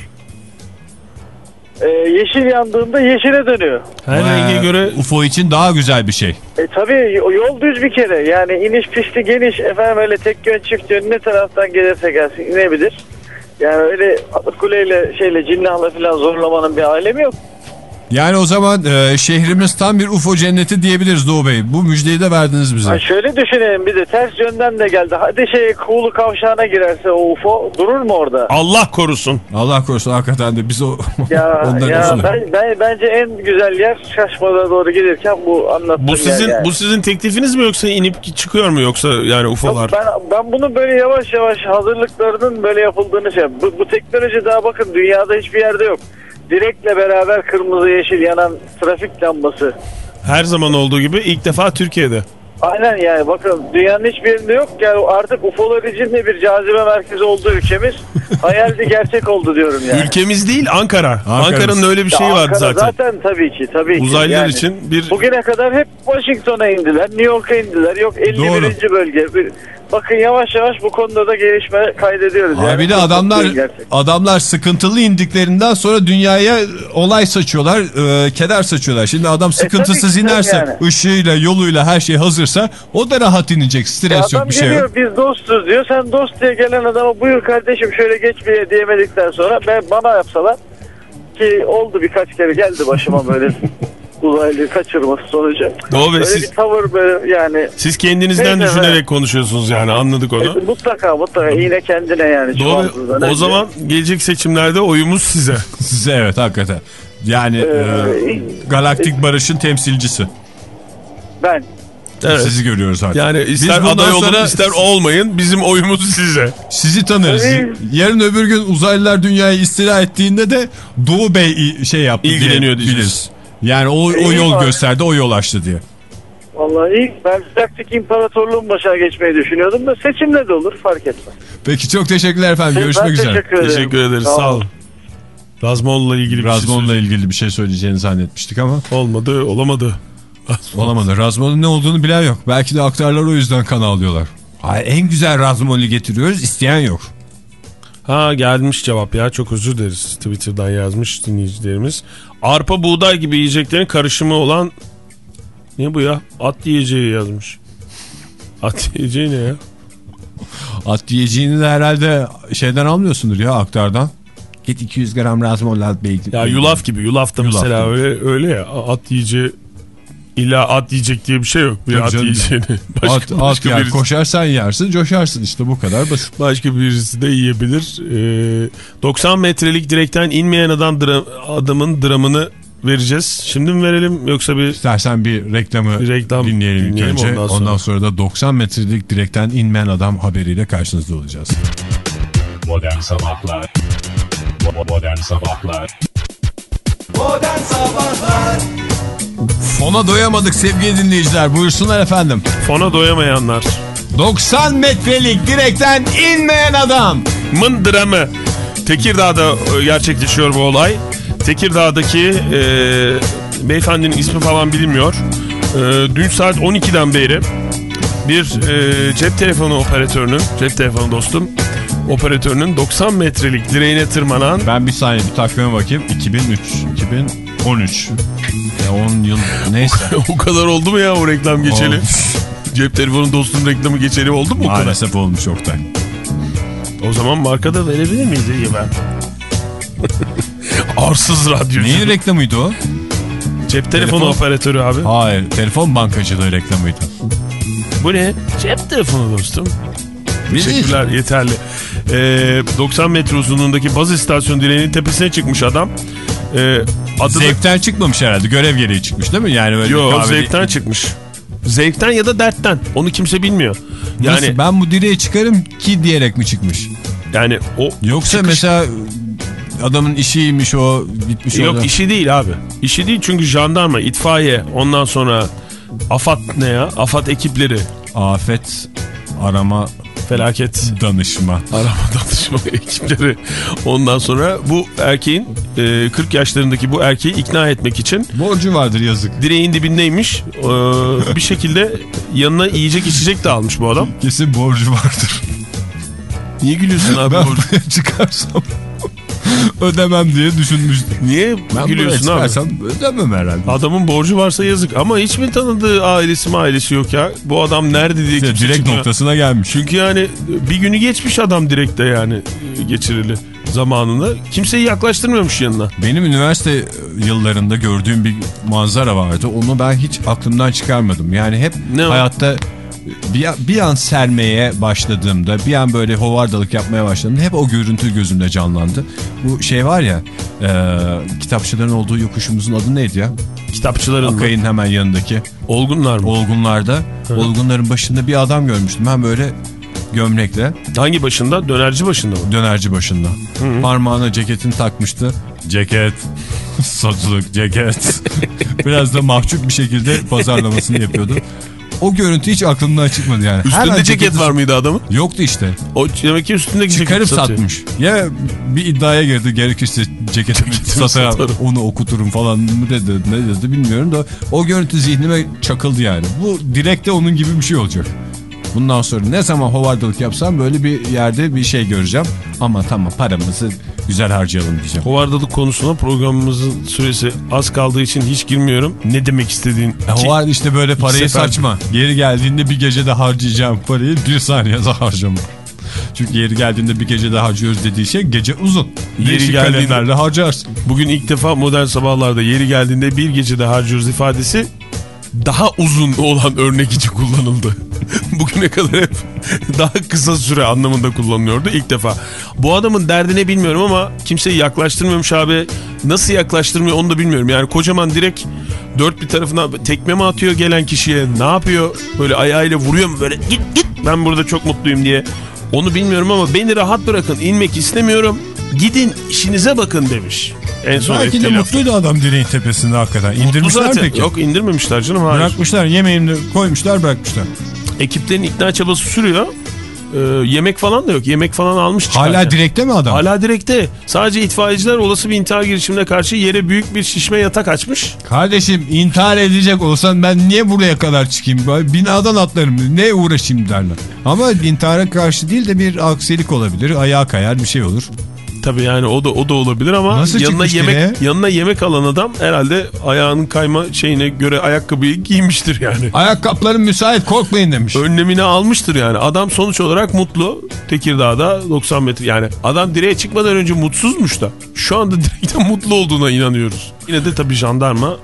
E, yeşil yandığında yeşile dönüyor. Allah. Her renge Ee, göre UFO için daha güzel bir şey. E tabii yol düz bir kere. Yani iniş pisti geniş. Efendim öyle tek yön çift yön ne taraftan gelirse gelsin inebilir. Yani öyle kuleyle şeyle cinnahla falan zorlamanın bir alemi yok. Yani o zaman e, şehrimiz tam bir UFO cenneti diyebiliriz Doğu Bey. Bu müjdeyi de verdiniz bize. Ha şöyle düşünelim bir de ters yönden de geldi. Hadi şey Kuğulu kavşağına girerse o UFO durur mu orada? Allah korusun. Allah korusun hakikaten de biz o Ya, onların ya ben, ben, bence en güzel yer Şaşma'da doğru gelirken bu anlattığım Bu sizin yer yani. bu sizin teklifiniz mi yoksa inip çıkıyor mu yoksa yani Yok, UFO'lar? Ben, ben bunu böyle yavaş yavaş hazırlıklarının böyle yapıldığını şey. Bu, bu teknoloji daha bakın dünyada hiçbir yerde yok. Direkle beraber kırmızı yeşil yanan trafik lambası. Her zaman olduğu gibi ilk defa Türkiye'de. Aynen yani bakın dünyanın hiçbir yerinde yok. Yani artık UFO'lar için de bir cazibe merkezi oldu ülkemiz. Hayaldi gerçek oldu diyorum yani. Ülkemiz değil Ankara. Ankara'nın öyle bir Ya şeyi vardı Ankara zaten. tabii ki tabii ki. Uzaylılar Yani için bir Bugüne kadar hep Washington'a indiler, New York'a indiler. Yok 51. bölge. Bir- Bakın yavaş yavaş bu konuda da gelişme kaydediyoruz. Abi yani. de adamlar adamlar sıkıntılı indiklerinden sonra dünyaya olay saçıyorlar, e, keder saçıyorlar. Şimdi adam sıkıntısız tabii ki, inerse, yani. ışığıyla, yoluyla her şey hazırsa o da rahat inecek. Stres Adam yok, bir şey geliyor yok. biz dostuz diyor. Sen dost diye gelen adama buyur kardeşim şöyle geç bir diyemedikten sonra ben bana yapsalar ki oldu birkaç kere geldi başıma böyle uzaylı kaçırması sonucu. Doğu Bey Böyle siz, bir tavır böyle yani siz kendinizden Neyse, düşünerek evet. konuşuyorsunuz yani anladık onu. e, mutlaka mutlaka yine kendine yani. Bey, o önce. zaman gelecek seçimlerde oyumuz size. Size evet hakikaten. Yani e, Ee, galaktik barışın temsilcisi. ben Evet. Sizi görüyoruz artık. Yani ister bundan aday olun sonra ister olmayın bizim oyumuz size. Sizi tanırız. Tabii. Yarın öbür gün uzaylılar dünyayı istila ettiğinde de Doğu Bey şey yaptı diye İlgileniyor diyeceğiz. Yani o, o yol var. gösterdi, o yol açtı diye. Vallahi ilk ben Galaktik İmparatorluğun başına geçmeyi düşünüyordum da seçimle de olur fark etmez. Peki çok teşekkürler efendim. Görüşmek ben üzere. teşekkür ederim. Teşekkür ederiz Sağ sağ olun. olun. Razmon'la ilgili bir şey Razmon'la ilgili bir şey söyleyeceğini zannetmiştik ama olmadı olamadı. olamadı. Razmon'un ne olduğunu bilen yok. Belki de aktarlar o yüzden kan alıyorlar. Hayır, en güzel Razmon'u getiriyoruz isteyen yok. Ha gelmiş cevap ya çok özür dileriz Twitter'dan yazmış dinleyicilerimiz. Arpa buğday gibi yiyeceklerin karışımı olan ne bu ya? At yiyeceği yazmış. At yiyeceği ne ya? At yiyeceğini de herhalde şeyden almıyorsundur ya aktardan. Git 200 gram Razmon'la al beygir. Ya yulaf gibi yulaf da Yulaf mesela gibi. öyle öyle ya at yiyeceği illa at yiyecek diye bir şey yok. Bir Tabii at canım. yiyeceğini. Başka, At, at başka, yer, birisi, koşarsan yersin, coşarsın işte bu kadar basit. başka birisi de yiyebilir. Ee, 90 metrelik direkten inmeyen adam dra- adamın dramını vereceğiz. Şimdi mi verelim yoksa bir İstersen bir reklamı Bir reklam dinleyelim, dinleyelim, önce. ondan Ondan sonra. sonra. da 90 metrelik direkten inmeyen adam haberiyle karşınızda olacağız. Modern Sabahlar Modern Sabahlar Modern Sabahlar Fona doyamadık sevgili dinleyiciler. Buyursunlar efendim. fona doyamayanlar. 90 metrelik direkten inmeyen adam. Mın dramı. Tekirdağ'da e, gerçekleşiyor bu olay. Tekirdağ'daki e, beyefendinin ismi falan bilinmiyor. E, dün saat 12'den beri bir e, cep telefonu operatörünün, cep telefonu dostum, operatörünün 90 metrelik direğine tırmanan Ben bir saniye bir takvime bakayım. 2003, 2013. Ya 10 yıl neyse. o kadar oldu mu ya o reklam geçeli? Cep telefonu dostum reklamı geçeli oldu mu o kadar? Maalesef olmuş Oktay. O zaman markada verebilir miyiz iyi ben? Arsız radyocu. Neyin reklamıydı o? Cep telefonu Telefon? operatörü abi. Hayır, telefon bankacılığı reklamıydı. Bu ne? Cep telefonu dostum. Teşekkürler yeterli. Ee, 90 metre uzunluğundaki baz istasyon direğinin tepesine çıkmış adam. Ee, adını... Zevkten çıkmamış herhalde. Görev gereği çıkmış değil mi? Yani böyle Yo bir kahvede- zevkten çıkmış. Zevkten ya da dertten. Onu kimse bilmiyor. Yani Nasıl? Ben bu direğe çıkarım ki diyerek mi çıkmış? yani o Yoksa çıkış- mesela adamın işiymiş o bitmiş Yok orada. işi değil abi. İşi değil çünkü jandarma, itfaiye, ondan sonra AFAD ne ya? AFAD ekipleri, Afet arama felaket danışma. arama danışma ekipleri. Ondan sonra bu erkeğin e, 40 yaşlarındaki bu erkeği ikna etmek için Borcu vardır yazık. direğin dibindeymiş. Ee, bir şekilde yanına yiyecek içecek de almış bu adam. Kesin borcu vardır. Niye gülüyorsun abi? Ben buraya çıkarsam ödemem diye düşünmüştüm. Niye Ben gülüyorsun abi? ödemem herhalde. Adamın borcu varsa yazık ama hiç mi tanıdığı ailesi ailesi yok ya? Bu adam nerede diye İşte direkt çıkmıyor. noktasına gelmiş. Çünkü yani bir günü geçmiş adam direkte yani e, geçirili zamanında. Kimseyi yaklaştırmıyormuş yanına. Benim üniversite yıllarında gördüğüm bir manzara vardı. Onu ben hiç aklımdan çıkarmadım. Yani hep Ne o? Bir, bir an sermeye başladığımda, bir an böyle hovardalık yapmaya başladığımda hep o görüntü gözümde canlandı. Bu şey var ya, e, kitapçıların olduğu yokuşumuzun adı neydi ya? Kitapçıların? Akay'ın hemen yanındaki. Olgunlar mı? Olgunlarda. Olgunların başında bir adam görmüştüm. Ben böyle gömlekle. Hangi başında? Dönerci başında mı? Dönerci başında. Parmağına ceketini takmıştı. Ceket. Satılık ceket. Biraz da mahcup bir şekilde pazarlamasını yapıyordu. O görüntü hiç aklımdan çıkmadı yani. Üstünde Hemen ceket var mıydı adamın? Yoktu işte. O demek ki üstündeki Çıkarıp ceketi satıyor. satmış. Ya bir iddiaya girdi gerekirse ceketimi satar satarım. onu okuturum falan mı dedi ne dedi bilmiyorum da o görüntü zihnime çakıldı yani. Bu direkte onun gibi bir şey olacak. Bundan sonra ne zaman hovardalık yapsam böyle bir yerde bir şey göreceğim. Ama tamam paramızı güzel harcayalım diyeceğim. Hovardalık konusuna programımızın süresi az kaldığı için hiç girmiyorum. Ne demek istediğin? E, Hovar işte böyle parayı sefer- saçma. Geri geldiğinde bir gecede harcayacağım parayı bir saniyede harcama. Çünkü yeri geldiğinde bir gecede harcıyoruz dediği şey gece uzun. Yeri Değişik geldiğinde- harcarsın. Bugün ilk defa modern sabahlarda yeri geldiğinde bir gecede harcıyoruz ifadesi daha uzun olan örnek için kullanıldı. Bugüne kadar hep daha kısa süre anlamında kullanılıyordu ilk defa. Bu adamın derdini bilmiyorum ama kimseyi yaklaştırmıyormuş abi. Nasıl yaklaştırmıyor onu da bilmiyorum. Yani kocaman direkt dört bir tarafına tekme mi atıyor gelen kişiye ne yapıyor? Böyle ayağıyla vuruyor mu böyle git git ben burada çok mutluyum diye. Onu bilmiyorum ama beni rahat bırakın inmek istemiyorum. Gidin işinize bakın demiş. En son Belki de mutluydu adam direğin tepesinde hakikaten. Mutlu İndirmişler zaten. peki. Yok indirmemişler canım hayır. Bırakmışlar yemeğini koymuşlar bırakmışlar. Ekiplerin ikna çabası sürüyor. Ee, yemek falan da yok. Yemek falan almış çıkarken. Hala direkte mi adam? Hala direkte. Sadece itfaiyeciler olası bir intihar girişimine karşı yere büyük bir şişme yatak açmış. Kardeşim intihar edecek olsan ben niye buraya kadar çıkayım? Binadan atlarım. Ne uğraşayım derler. Ama intihara karşı değil de bir aksilik olabilir. Ayağa kayar bir şey olur. Tabii yani o da o da olabilir ama Nasıl yanına yemek direğe? yanına yemek alan adam herhalde ayağının kayma şeyine göre ayakkabıyı giymiştir yani. Ayakkabılarım müsait korkmayın demiş. Önlemini almıştır yani. Adam sonuç olarak mutlu. Tekirdağ'da 90 metre yani adam direğe çıkmadan önce mutsuzmuş da. Şu anda direkte mutlu olduğuna inanıyoruz. Yine de tabii jandarma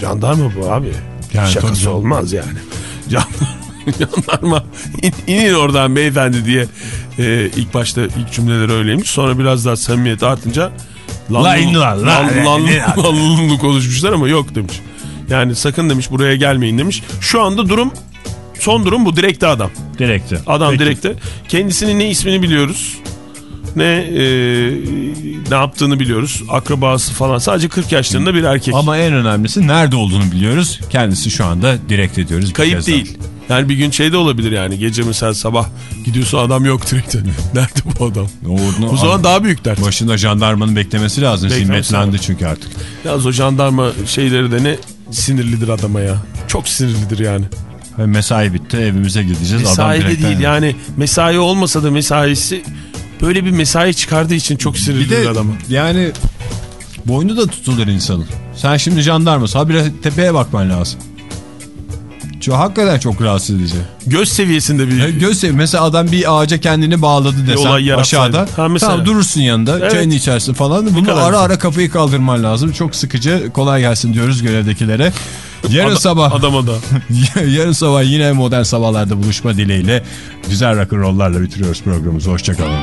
jandarma bu abi. Yani Şakası tabii. olmaz yani. Jandarma, jandarma in, inin oradan beyefendi diye e, ilk başta ilk cümleleri öyleymiş. Sonra biraz daha samimiyet artınca La in lan, la, lanlı konuşmuşlar ama yok demiş. Yani sakın demiş buraya gelmeyin demiş. Şu anda durum son durum bu direkte adam. Direkte. Adam Peki. direkte. Kendisinin ne ismini biliyoruz. Ne e, ne yaptığını biliyoruz. Akrabası falan. Sadece 40 yaşlarında bir erkek. Ama en önemlisi nerede olduğunu biliyoruz. Kendisi şu anda direkt ediyoruz. Kayıp kez daha. Yani bir gün şey de olabilir yani. Gece mesela sabah gidiyorsun adam yok direkte. Nerede bu adam? Onu- O zaman daha büyük dert. Başında jandarmanın beklemesi lazım. Beklemesi Zimmetlendi çünkü artık. Yalnız o jandarma şeyleri de ne sinirlidir adama ya. Çok sinirlidir yani. Mesai bitti evimize gideceğiz. Adam Mesai de direkten değil yani mesai olmasa da mesaisi böyle bir mesai çıkardığı için çok Bir sinirlidir de adama. yani boynu da tutulur insanın. Sen şimdi jandarmasın. Habire tepeye bakman lazım. Çok, hakikaten çok rahatsız edici. Göz seviyesinde bir Ya Göz sev- mesela adam bir ağaca kendini bağladı desen olay aşağıda. Ha, mesela. Tamam durursun yanında Evet. çayını içersin falan. Bunu ara güzel. ara kapıyı kaldırman lazım. Çok sıkıcı. Kolay gelsin diyoruz görevdekilere. Yarın Ada- sabah adama da. yarın sabah yine modern sabahlarda buluşma dileğiyle güzel rock'n'roll'larla bitiriyoruz programımızı. Hoşçakalın.